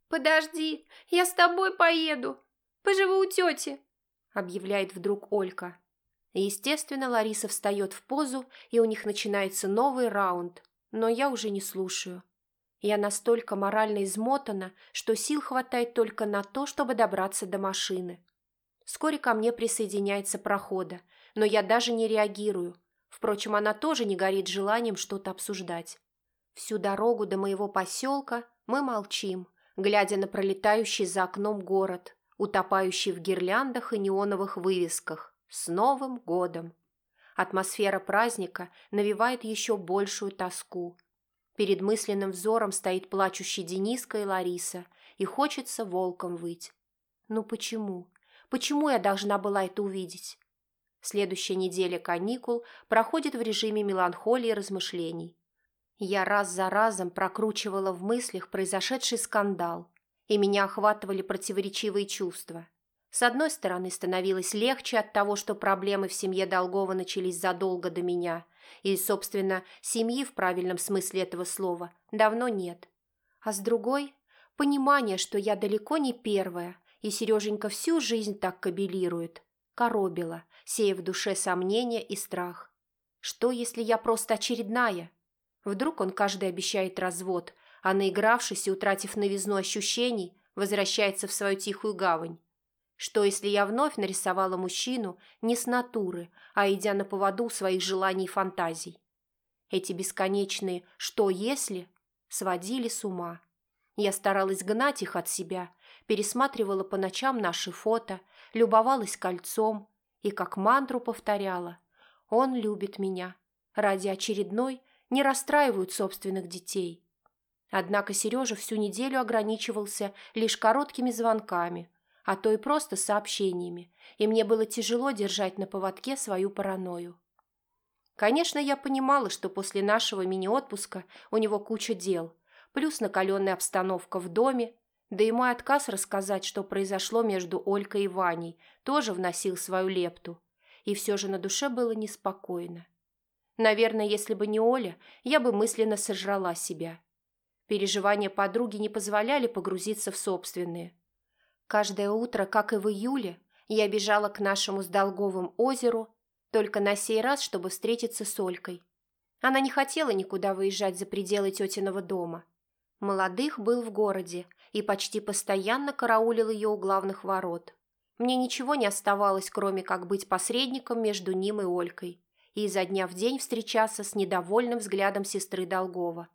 «Подожди, я с тобой поеду. Поживу у тети», — объявляет вдруг Олька. Естественно, Лариса встает в позу, и у них начинается новый раунд, но я уже не слушаю. Я настолько морально измотана, что сил хватает только на то, чтобы добраться до машины. Вскоре ко мне присоединяется прохода, но я даже не реагирую. Впрочем, она тоже не горит желанием что-то обсуждать. Всю дорогу до моего поселка мы молчим, глядя на пролетающий за окном город, утопающий в гирляндах и неоновых вывесках. С Новым годом! Атмосфера праздника навевает еще большую тоску. Перед мысленным взором стоит плачущий Дениска и Лариса, и хочется волком выть. Ну почему? Почему я должна была это увидеть? Следующая неделя каникул проходит в режиме меланхолии и размышлений. Я раз за разом прокручивала в мыслях произошедший скандал, и меня охватывали противоречивые чувства. С одной стороны, становилось легче от того, что проблемы в семье Долгова начались задолго до меня, и, собственно, семьи в правильном смысле этого слова давно нет. А с другой – понимание, что я далеко не первая, и Сереженька всю жизнь так кабелирует, коробила, сея в душе сомнения и страх. Что, если я просто очередная? Вдруг он каждый обещает развод, а наигравшись и утратив новизну ощущений, возвращается в свою тихую гавань. Что, если я вновь нарисовала мужчину не с натуры, а идя на поводу своих желаний и фантазий? Эти бесконечные «что если» сводили с ума. Я старалась гнать их от себя, пересматривала по ночам наши фото, любовалась кольцом и как мантру повторяла «Он любит меня». Ради очередной не расстраивают собственных детей. Однако Сережа всю неделю ограничивался лишь короткими звонками, а то и просто сообщениями, и мне было тяжело держать на поводке свою паранойю. Конечно, я понимала, что после нашего мини-отпуска у него куча дел, плюс накаленная обстановка в доме, да и мой отказ рассказать, что произошло между Олькой и Ваней, тоже вносил свою лепту. И все же на душе было неспокойно. Наверное, если бы не Оля, я бы мысленно сожрала себя. Переживания подруги не позволяли погрузиться в собственные. Каждое утро, как и в июле, я бежала к нашему с Долговым озеру, только на сей раз, чтобы встретиться с Олькой. Она не хотела никуда выезжать за пределы тетиного дома. Молодых был в городе и почти постоянно караулил ее у главных ворот. Мне ничего не оставалось, кроме как быть посредником между ним и Олькой и изо дня в день встречаться с недовольным взглядом сестры Долгова.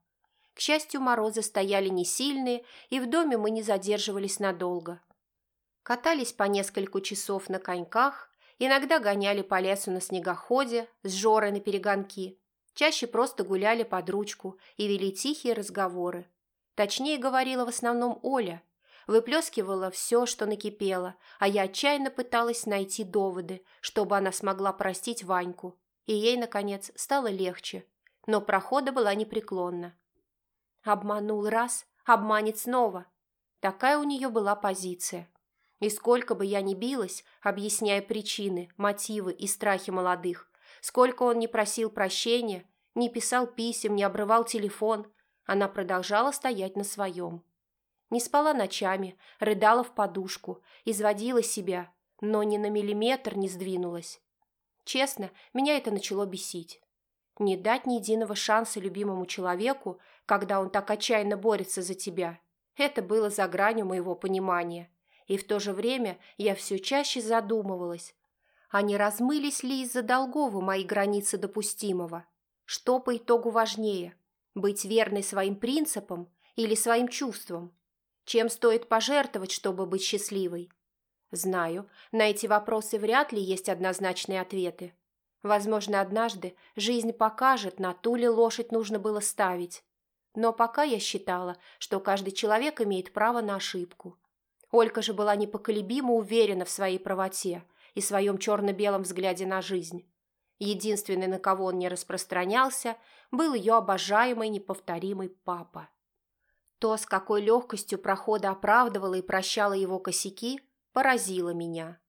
К счастью, морозы стояли не сильные, и в доме мы не задерживались надолго. Катались по несколько часов на коньках, иногда гоняли по лесу на снегоходе с Жорой на перегонки, чаще просто гуляли под ручку и вели тихие разговоры. Точнее говорила в основном Оля, выплескивала все, что накипело, а я отчаянно пыталась найти доводы, чтобы она смогла простить Ваньку, и ей, наконец, стало легче, но прохода была непреклонна. Обманул раз, обманет снова. Такая у нее была позиция. И сколько бы я ни билась, объясняя причины, мотивы и страхи молодых, сколько он не просил прощения, не писал писем, не обрывал телефон, она продолжала стоять на своем. Не спала ночами, рыдала в подушку, изводила себя, но ни на миллиметр не сдвинулась. Честно, меня это начало бесить. Не дать ни единого шанса любимому человеку, когда он так отчаянно борется за тебя, это было за гранью моего понимания. И в то же время я все чаще задумывалась, а не размылись ли из-за долгого мои границы допустимого? Что по итогу важнее – быть верной своим принципам или своим чувствам? Чем стоит пожертвовать, чтобы быть счастливой? Знаю, на эти вопросы вряд ли есть однозначные ответы. Возможно, однажды жизнь покажет, на ту ли лошадь нужно было ставить. Но пока я считала, что каждый человек имеет право на ошибку. Олька же была непоколебимо уверена в своей правоте и своем черно-белом взгляде на жизнь. Единственный, на кого он не распространялся, был ее обожаемый неповторимый папа. То, с какой легкостью прохода оправдывала и прощала его косяки, поразило меня.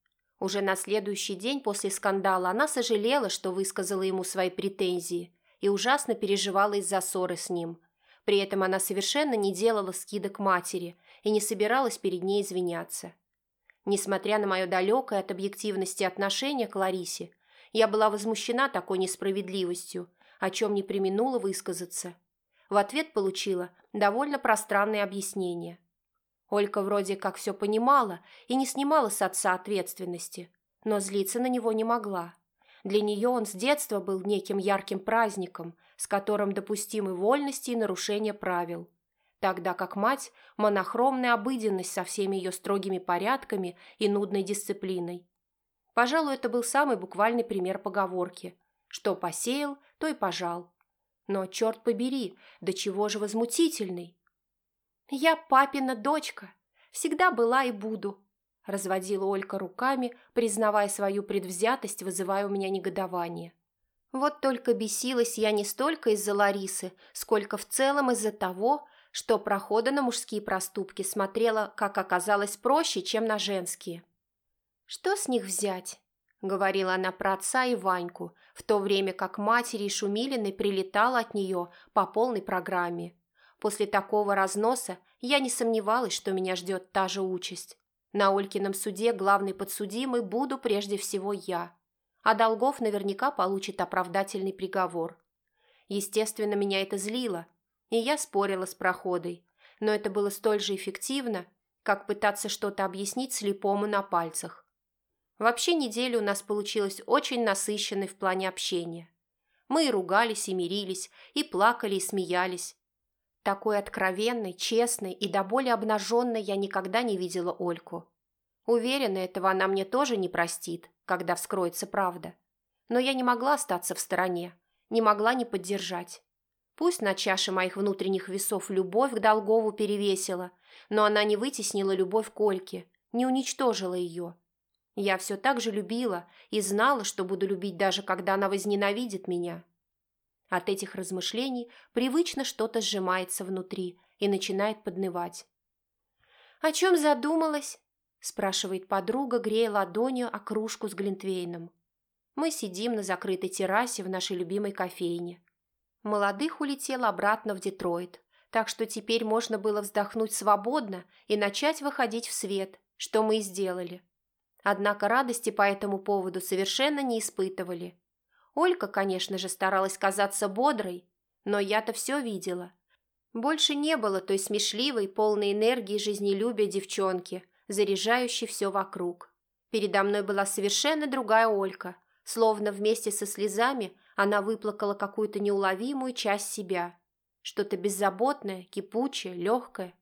Уже на следующий день после скандала она сожалела, что высказала ему свои претензии и ужасно переживала из-за ссоры с ним. При этом она совершенно не делала скидок матери и не собиралась перед ней извиняться. Несмотря на мое далекое от объективности отношение к Ларисе, я была возмущена такой несправедливостью, о чем не применула высказаться. В ответ получила довольно пространное объяснение – Олька вроде как все понимала и не снимала с отца ответственности, но злиться на него не могла. Для нее он с детства был неким ярким праздником, с которым допустимы вольности и нарушения правил, тогда как мать – монохромная обыденность со всеми ее строгими порядками и нудной дисциплиной. Пожалуй, это был самый буквальный пример поговорки «что посеял, то и пожал». Но, черт побери, до чего же возмутительный! «Я папина дочка. Всегда была и буду», – разводила Олька руками, признавая свою предвзятость, вызывая у меня негодование. Вот только бесилась я не столько из-за Ларисы, сколько в целом из-за того, что прохода на мужские проступки смотрела, как оказалось, проще, чем на женские. «Что с них взять?» – говорила она про отца и Ваньку, в то время как матери и Шумилиной прилетала от нее по полной программе – После такого разноса я не сомневалась, что меня ждет та же участь. На Олькином суде главный подсудимый буду прежде всего я, а Долгов наверняка получит оправдательный приговор. Естественно, меня это злило, и я спорила с проходой, но это было столь же эффективно, как пытаться что-то объяснить слепому на пальцах. Вообще неделя у нас получилась очень насыщенной в плане общения. Мы и ругались, и мирились, и плакали, и смеялись. Такой откровенной, честной и до боли обнаженной я никогда не видела Ольку. Уверена, этого она мне тоже не простит, когда вскроется правда. Но я не могла остаться в стороне, не могла не поддержать. Пусть на чаше моих внутренних весов любовь к Долгову перевесила, но она не вытеснила любовь к Ольке, не уничтожила ее. Я все так же любила и знала, что буду любить даже когда она возненавидит меня. От этих размышлений привычно что-то сжимается внутри и начинает поднывать. «О чем задумалась?» – спрашивает подруга, грея ладонью о кружку с глинтвейном. Мы сидим на закрытой террасе в нашей любимой кофейне. Молодых улетел обратно в Детройт, так что теперь можно было вздохнуть свободно и начать выходить в свет, что мы и сделали. Однако радости по этому поводу совершенно не испытывали. Олька, конечно же, старалась казаться бодрой, но я-то все видела. Больше не было той смешливой, полной энергии жизнелюбия девчонки, заряжающей все вокруг. Передо мной была совершенно другая Олька, словно вместе со слезами она выплакала какую-то неуловимую часть себя. Что-то беззаботное, кипучее, легкое.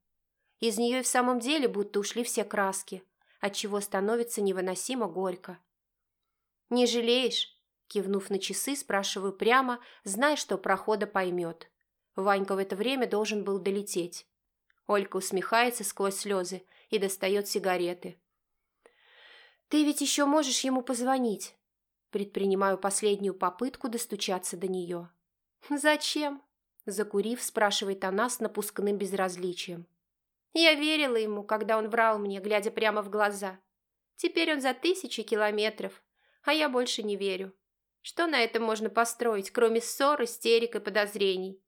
Из нее и в самом деле будто ушли все краски, отчего становится невыносимо горько. «Не жалеешь?» Кивнув на часы, спрашиваю прямо, зная, что прохода поймет. Ванька в это время должен был долететь. Олька усмехается сквозь слезы и достает сигареты. «Ты ведь еще можешь ему позвонить?» Предпринимаю последнюю попытку достучаться до нее. «Зачем?» Закурив, спрашивает она с напускным безразличием. «Я верила ему, когда он врал мне, глядя прямо в глаза. Теперь он за тысячи километров, а я больше не верю. Что на этом можно построить, кроме ссор, истерик и подозрений?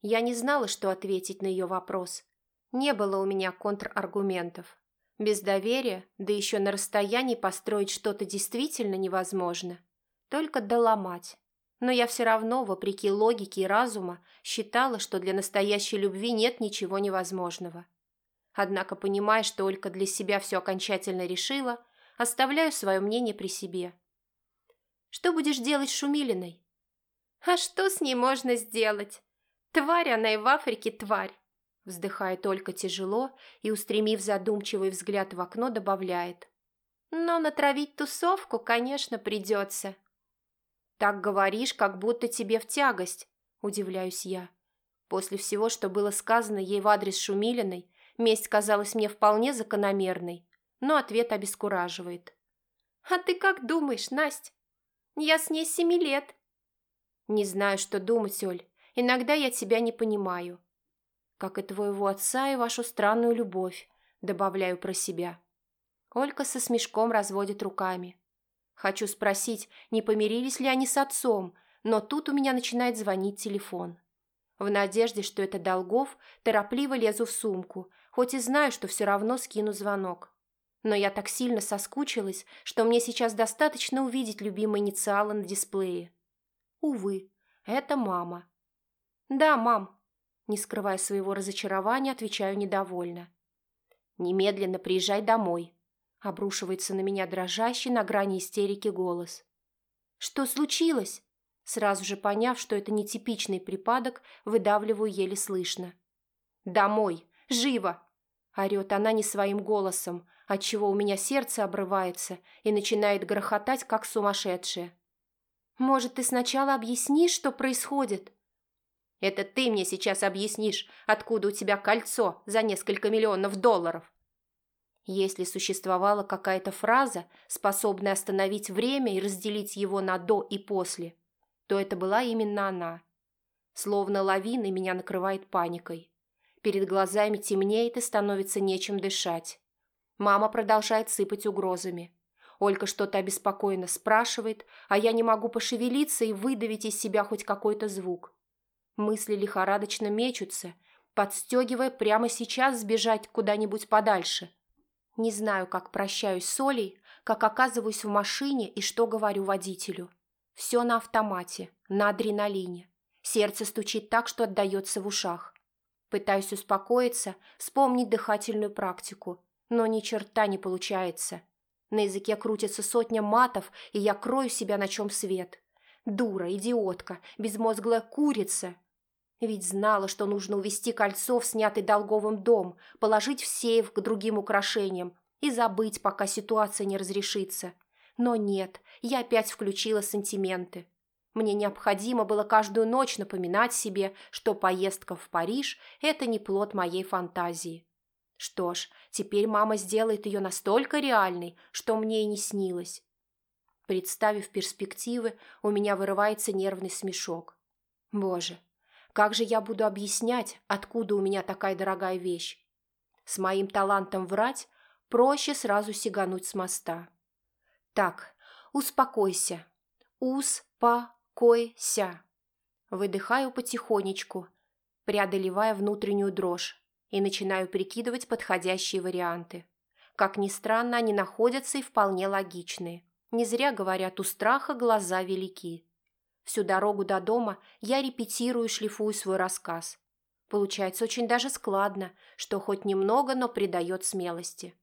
Я не знала, что ответить на ее вопрос. Не было у меня контраргументов. Без доверия, да еще на расстоянии построить что-то действительно невозможно. Только доломать. Но я все равно, вопреки логике и разума, считала, что для настоящей любви нет ничего невозможного. Однако, понимая, что Олька для себя все окончательно решила, оставляю свое мнение при себе. Что будешь делать с Шумилиной?» «А что с ней можно сделать? Тварь она и в Африке тварь!» Вздыхая только тяжело и, устремив задумчивый взгляд в окно, добавляет. «Но натравить тусовку, конечно, придется». «Так говоришь, как будто тебе в тягость», – удивляюсь я. После всего, что было сказано ей в адрес Шумилиной, месть казалась мне вполне закономерной, но ответ обескураживает. «А ты как думаешь, Насть? Я с ней семи лет. Не знаю, что думать, Оль. Иногда я тебя не понимаю. Как и твоего отца и вашу странную любовь, добавляю про себя. Олька со смешком разводит руками. Хочу спросить, не помирились ли они с отцом, но тут у меня начинает звонить телефон. В надежде, что это Долгов, торопливо лезу в сумку, хоть и знаю, что все равно скину звонок. Но я так сильно соскучилась, что мне сейчас достаточно увидеть любимые инициалы на дисплее. Увы, это мама. Да, мам. Не скрывая своего разочарования, отвечаю недовольно. Немедленно приезжай домой. Обрушивается на меня дрожащий на грани истерики голос. Что случилось? Сразу же поняв, что это нетипичный припадок, выдавливаю еле слышно. «Домой! Живо!» Орет она не своим голосом, отчего у меня сердце обрывается и начинает грохотать, как сумасшедшее. «Может, ты сначала объяснишь, что происходит?» «Это ты мне сейчас объяснишь, откуда у тебя кольцо за несколько миллионов долларов». Если существовала какая-то фраза, способная остановить время и разделить его на «до» и «после», то это была именно она. Словно лавиной меня накрывает паникой. Перед глазами темнеет и становится нечем дышать. Мама продолжает сыпать угрозами. Олька что-то обеспокоенно спрашивает, а я не могу пошевелиться и выдавить из себя хоть какой-то звук. Мысли лихорадочно мечутся, подстегивая прямо сейчас сбежать куда-нибудь подальше. Не знаю, как прощаюсь с Олей, как оказываюсь в машине и что говорю водителю. Все на автомате, на адреналине. Сердце стучит так, что отдается в ушах. Пытаюсь успокоиться, вспомнить дыхательную практику, но ни черта не получается. На языке крутится сотня матов, и я крою себя, на чем свет. Дура, идиотка, безмозглая курица. Ведь знала, что нужно увести кольцо в снятый долговым дом, положить в сейф к другим украшениям и забыть, пока ситуация не разрешится. Но нет, я опять включила сантименты. Мне необходимо было каждую ночь напоминать себе, что поездка в Париж – это не плод моей фантазии. Что ж, теперь мама сделает ее настолько реальной, что мне и не снилось. Представив перспективы, у меня вырывается нервный смешок. Боже, как же я буду объяснять, откуда у меня такая дорогая вещь? С моим талантом врать проще сразу сигануть с моста. Так, успокойся. Ус-па Кой-ся. Выдыхаю потихонечку, преодолевая внутреннюю дрожь, и начинаю прикидывать подходящие варианты. Как ни странно, они находятся и вполне логичные. Не зря говорят, у страха глаза велики. Всю дорогу до дома я репетирую и шлифую свой рассказ. Получается очень даже складно, что хоть немного, но придает смелости.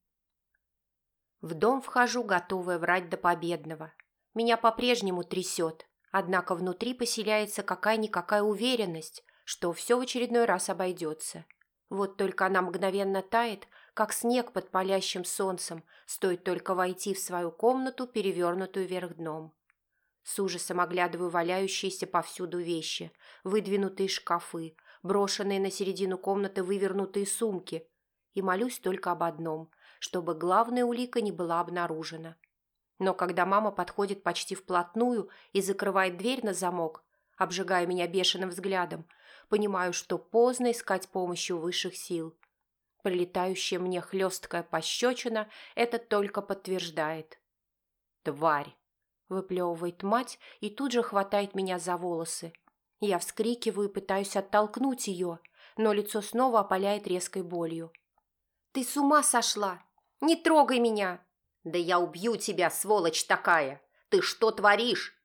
В дом вхожу, готовая врать до победного. Меня по-прежнему трясет, Однако внутри поселяется какая-никакая уверенность, что все в очередной раз обойдется. Вот только она мгновенно тает, как снег под палящим солнцем, стоит только войти в свою комнату, перевернутую вверх дном. С ужасом оглядываю валяющиеся повсюду вещи, выдвинутые шкафы, брошенные на середину комнаты вывернутые сумки, и молюсь только об одном, чтобы главная улика не была обнаружена. Но когда мама подходит почти вплотную и закрывает дверь на замок, обжигая меня бешеным взглядом, понимаю, что поздно искать помощи у высших сил. Прилетающая мне хлесткая пощечина это только подтверждает. «Тварь!» – выплевывает мать и тут же хватает меня за волосы. Я вскрикиваю и пытаюсь оттолкнуть ее, но лицо снова опаляет резкой болью. «Ты с ума сошла! Не трогай меня!» «Да я убью тебя, сволочь такая! Ты что творишь?»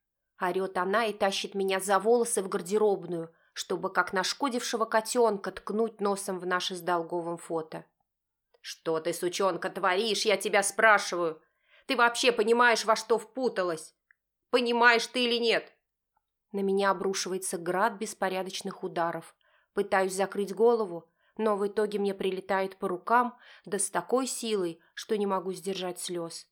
Орет она и тащит меня за волосы в гардеробную, чтобы, как нашкодившего котенка, ткнуть носом в наше с долговым фото. «Что ты, сучонка, творишь, я тебя спрашиваю? Ты вообще понимаешь, во что впуталась? Понимаешь ты или нет?» На меня обрушивается град беспорядочных ударов. Пытаюсь закрыть голову, но в итоге мне прилетает по рукам, да с такой силой, что не могу сдержать слез.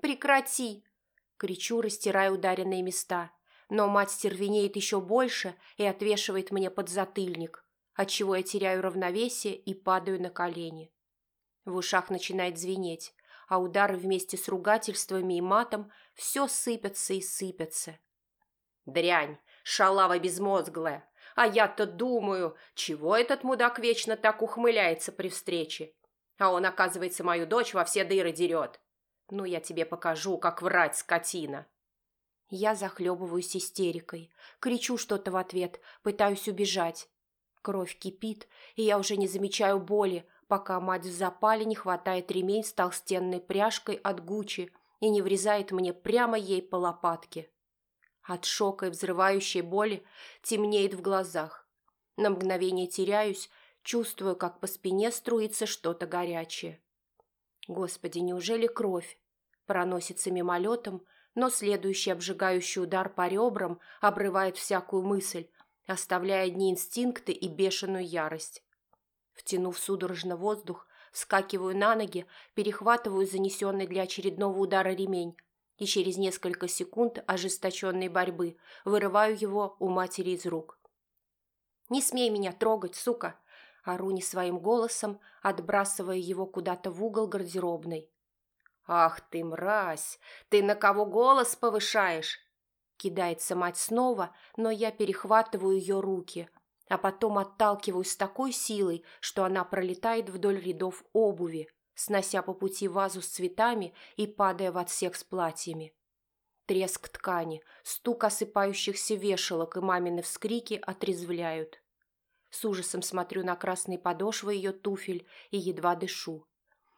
«Прекрати!» – кричу, растирая ударенные места, но мать стервенеет еще больше и отвешивает мне подзатыльник, отчего я теряю равновесие и падаю на колени. В ушах начинает звенеть, а удары вместе с ругательствами и матом все сыпятся и сыпятся. «Дрянь! Шалава безмозглая! А я-то думаю, чего этот мудак вечно так ухмыляется при встрече? А он, оказывается, мою дочь во все дыры дерет. Ну, я тебе покажу, как врать, скотина. Я захлебываюсь истерикой, кричу что-то в ответ, пытаюсь убежать. Кровь кипит, и я уже не замечаю боли, пока мать в запале не хватает ремень с толстенной пряжкой от Гуччи и не врезает мне прямо ей по лопатке. От шока и взрывающей боли темнеет в глазах. На мгновение теряюсь, чувствую, как по спине струится что-то горячее. Господи, неужели кровь? Проносится мимолетом, но следующий обжигающий удар по ребрам обрывает всякую мысль, оставляя одни инстинкты и бешеную ярость. Втянув судорожно воздух, вскакиваю на ноги, перехватываю занесенный для очередного удара ремень, и через несколько секунд ожесточенной борьбы вырываю его у матери из рук. «Не смей меня трогать, сука!» ору не своим голосом, отбрасывая его куда-то в угол гардеробной. «Ах ты, мразь! Ты на кого голос повышаешь?» Кидается мать снова, но я перехватываю ее руки, а потом отталкиваю с такой силой, что она пролетает вдоль рядов обуви, снося по пути вазу с цветами и падая в отсек с платьями. Треск ткани, стук осыпающихся вешалок и мамины вскрики отрезвляют. С ужасом смотрю на красные подошвы ее туфель и едва дышу.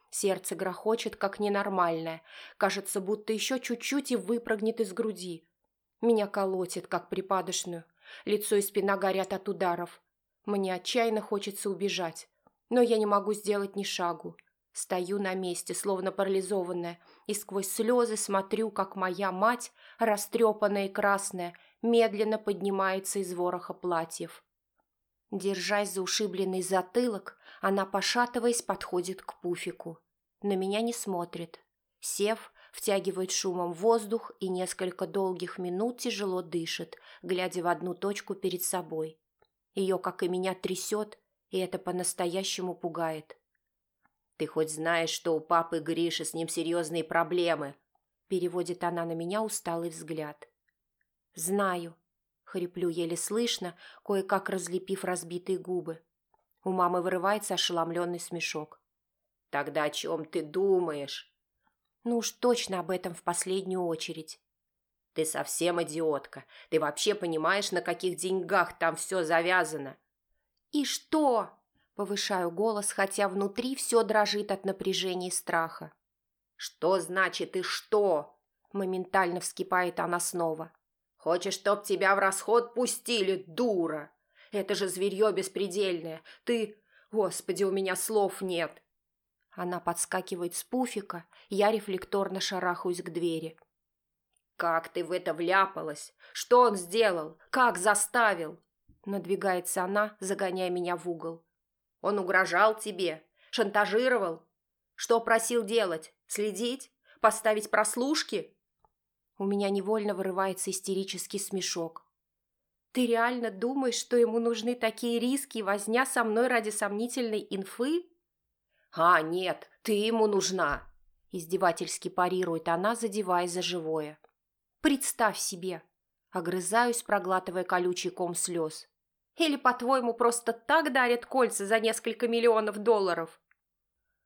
Сердце грохочет, как ненормальное. Кажется, будто еще чуть-чуть и выпрыгнет из груди. Меня колотит, как припадочную. Лицо и спина горят от ударов. Мне отчаянно хочется убежать, но я не могу сделать ни шагу. Стою на месте, словно парализованная, и сквозь слезы смотрю, как моя мать, растрепанная и красная, медленно поднимается из вороха платьев. Держась за ушибленный затылок, она, пошатываясь, подходит к пуфику. На меня не смотрит. Сев, втягивает шумом воздух и несколько долгих минут тяжело дышит, глядя в одну точку перед собой. Ее, как и меня, трясет, и это по-настоящему пугает. «Ты хоть знаешь, что у папы Гриши с ним серьезные проблемы?» Переводит она на меня усталый взгляд. «Знаю», — хриплю еле слышно, кое-как разлепив разбитые губы. У мамы вырывается ошеломленный смешок. «Тогда о чем ты думаешь?» «Ну уж точно об этом в последнюю очередь. Ты совсем идиотка. Ты вообще понимаешь, на каких деньгах там все завязано?» «И что?» – повышаю голос, хотя внутри все дрожит от напряжения и страха. «Что значит и что?» – моментально вскипает она снова. «Хочешь, чтоб тебя в расход пустили, дура? Это же зверье беспредельное. Ты... Господи, у меня слов нет!» Она подскакивает с пуфика, я рефлекторно шарахаюсь к двери. «Как ты в это вляпалась? Что он сделал? Как заставил?» Надвигается она, загоняя меня в угол. «Он угрожал тебе? Шантажировал? Что просил делать? Следить? Поставить прослушки?» У меня невольно вырывается истерический смешок. «Ты реально думаешь, что ему нужны такие риски и возня со мной ради сомнительной инфы?» «А, нет, ты ему нужна!» Издевательски парирует она, задевая за живое. Представь себе. Огрызаюсь, проглатывая колючий ком слез. Или, по-твоему, просто так дарят кольца за несколько миллионов долларов?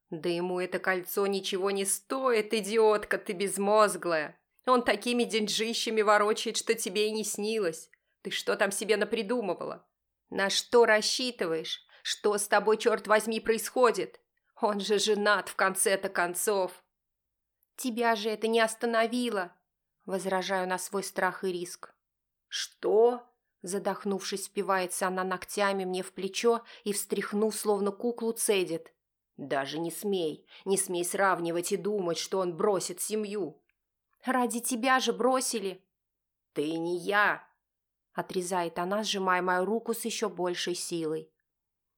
Да ему это кольцо ничего не стоит, идиотка ты безмозглая. Он такими деньжищами ворочает, что тебе и не снилось. Ты что там себе напридумывала? На что рассчитываешь? Что с тобой, черт возьми, происходит? Он же женат в конце-то концов. Тебя же это не остановило, Возражаю на свой страх и риск. «Что?» Задохнувшись, впивается она ногтями мне в плечо и, встряхнув, словно куклу, цедит. «Даже не смей, не смей сравнивать и думать, что он бросит семью». «Ради тебя же бросили». «Ты не я», — отрезает она, сжимая мою руку с еще большей силой.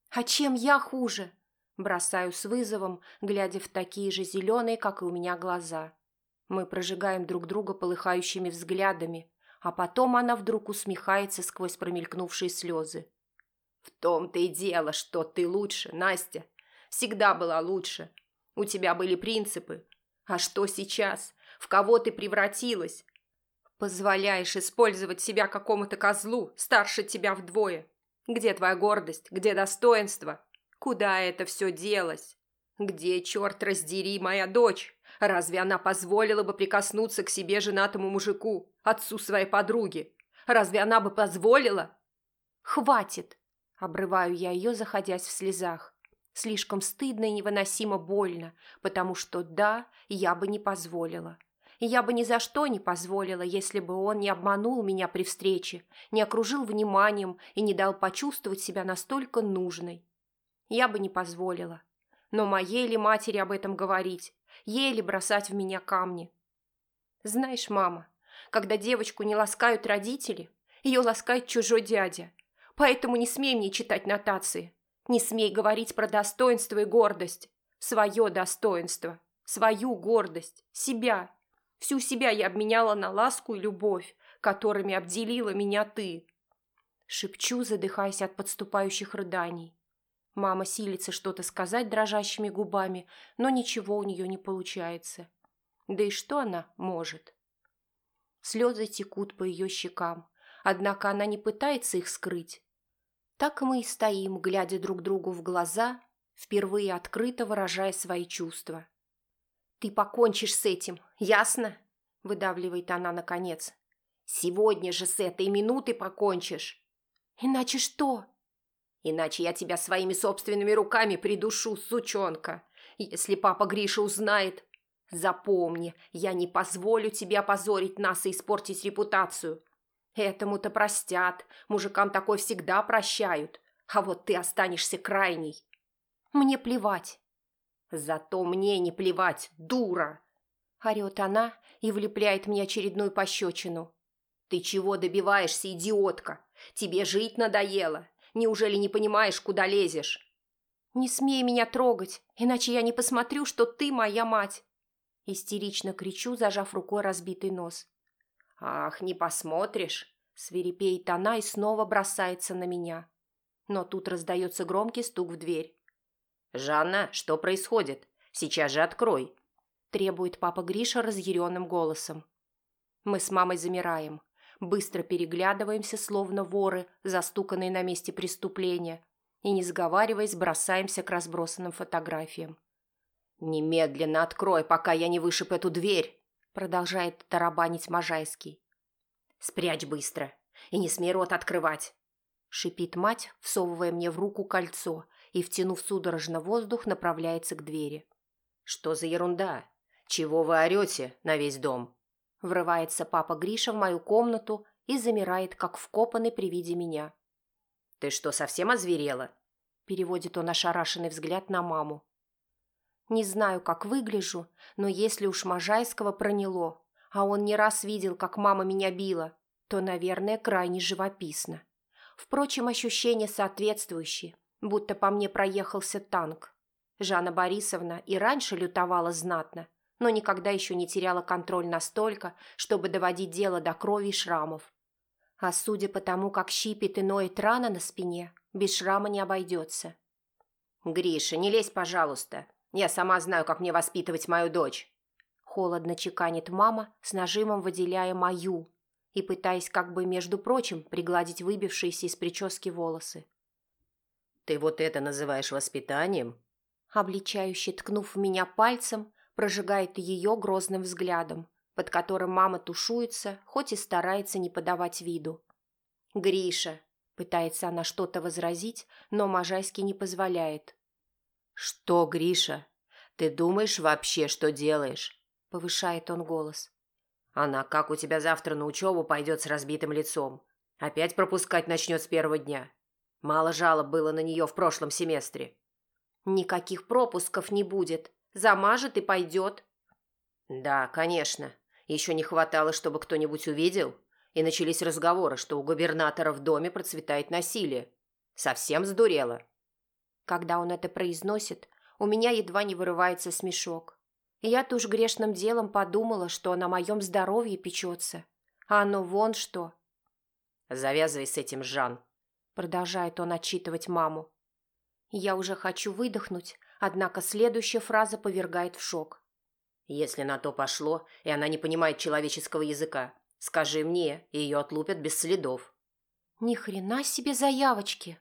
«А чем я хуже?» Бросаю с вызовом, глядя в такие же зеленые, как и у меня, глаза. Мы прожигаем друг друга полыхающими взглядами, а потом она вдруг усмехается сквозь промелькнувшие слезы. «В том-то и дело, что ты лучше, Настя. Всегда была лучше. У тебя были принципы. А что сейчас? В кого ты превратилась? Позволяешь использовать себя какому-то козлу, старше тебя вдвое. Где твоя гордость? Где достоинство? Куда это все делось? Где, черт раздери, моя дочь? Разве она позволила бы прикоснуться к себе женатому мужику, отцу своей подруги? Разве она бы позволила? «Хватит!» – обрываю я ее, заходясь в слезах. Слишком стыдно и невыносимо больно, потому что да, я бы не позволила. я бы ни за что не позволила, если бы он не обманул меня при встрече, не окружил вниманием и не дал почувствовать себя настолько нужной. Я бы не позволила. Но моей ли матери об этом говорить? еле бросать в меня камни. Знаешь, мама, когда девочку не ласкают родители, ее ласкает чужой дядя. Поэтому не смей мне читать нотации. Не смей говорить про достоинство и гордость. Свое достоинство, свою гордость, себя. Всю себя я обменяла на ласку и любовь, которыми обделила меня ты. Шепчу, задыхаясь от подступающих рыданий. Мама силится что-то сказать дрожащими губами, но ничего у нее не получается. Да и что она может? Слезы текут по ее щекам, однако она не пытается их скрыть. Так мы и стоим, глядя друг другу в глаза, впервые открыто выражая свои чувства. «Ты покончишь с этим, ясно?» – выдавливает она наконец. «Сегодня же с этой минуты покончишь!» «Иначе что?» Иначе я тебя своими собственными руками придушу, сучонка. Если папа Гриша узнает... Запомни, я не позволю тебе опозорить нас и испортить репутацию. Этому-то простят, мужикам такое всегда прощают. А вот ты останешься крайней. Мне плевать. Зато мне не плевать, дура. Орет она и влепляет мне очередную пощечину. Ты чего добиваешься, идиотка? Тебе жить надоело. Неужели не понимаешь, куда лезешь? Не смей меня трогать, иначе я не посмотрю, что ты моя мать. Истерично кричу, зажав рукой разбитый нос. «Ах, не посмотришь!» Свирепеет она и снова бросается на меня. Но тут раздается громкий стук в дверь. «Жанна, что происходит? Сейчас же открой!» Требует папа Гриша разъяренным голосом. Мы с мамой замираем. Быстро переглядываемся, словно воры, застуканные на месте преступления, и, не сговариваясь, бросаемся к разбросанным фотографиям. «Немедленно открой, пока я не вышиб эту дверь!» Продолжает тарабанить Можайский. «Спрячь быстро и не смей рот открывать!» Шипит мать, всовывая мне в руку кольцо и, втянув судорожно воздух, направляется к двери. «Что за ерунда? Чего вы орете на весь дом?» Врывается папа Гриша в мою комнату и замирает, как вкопанный при виде меня. «Ты что, совсем озверела?» Переводит он ошарашенный взгляд на маму. Не знаю, как выгляжу, но если уж Можайского проняло, а он не раз видел, как мама меня била, то, наверное, крайне живописно. Впрочем, ощущения соответствующие, будто по мне проехался танк. Жанна Борисовна и раньше лютовала знатно, но никогда еще не теряла контроль настолько, чтобы доводить дело до крови и шрамов. А судя по тому, как щипит и ноет рана на спине, без шрама не обойдется. «Гриша, не лезь, пожалуйста. Я сама знаю, как мне воспитывать мою дочь. Холодно чеканит мама, с нажимом выделяя мою и пытаясь как бы, между прочим, пригладить выбившиеся из прически волосы. «Ты вот это называешь воспитанием?» Обличающе ткнув в меня пальцем, прожигает ее грозным взглядом, под которым мама тушуется, хоть и старается не подавать виду. «Гриша!» – пытается она что-то возразить, но Можайский не позволяет. «Что, Гриша? Ты думаешь вообще, что делаешь?» – повышает он голос. «Она как у тебя завтра на учебу пойдет с разбитым лицом? Опять пропускать начнет с первого дня? Мало жалоб было на нее в прошлом семестре». «Никаких пропусков не будет. Замажет и пойдет». «Да, конечно. Еще не хватало, чтобы кто-нибудь увидел, и начались разговоры, что у губернатора в доме процветает насилие. Совсем сдурела». Когда он это произносит, у меня едва не вырывается смешок. Я-то уж грешным делом подумала, что о моем здоровье печется. А оно вон что. «Завязывай с этим, Жан», — продолжает он отчитывать маму. Я уже хочу выдохнуть, однако следующая фраза повергает в шок. «Если на то пошло, и она не понимает человеческого языка, скажи мне, и ее отлупят без следов». «Ни хрена себе заявочки!»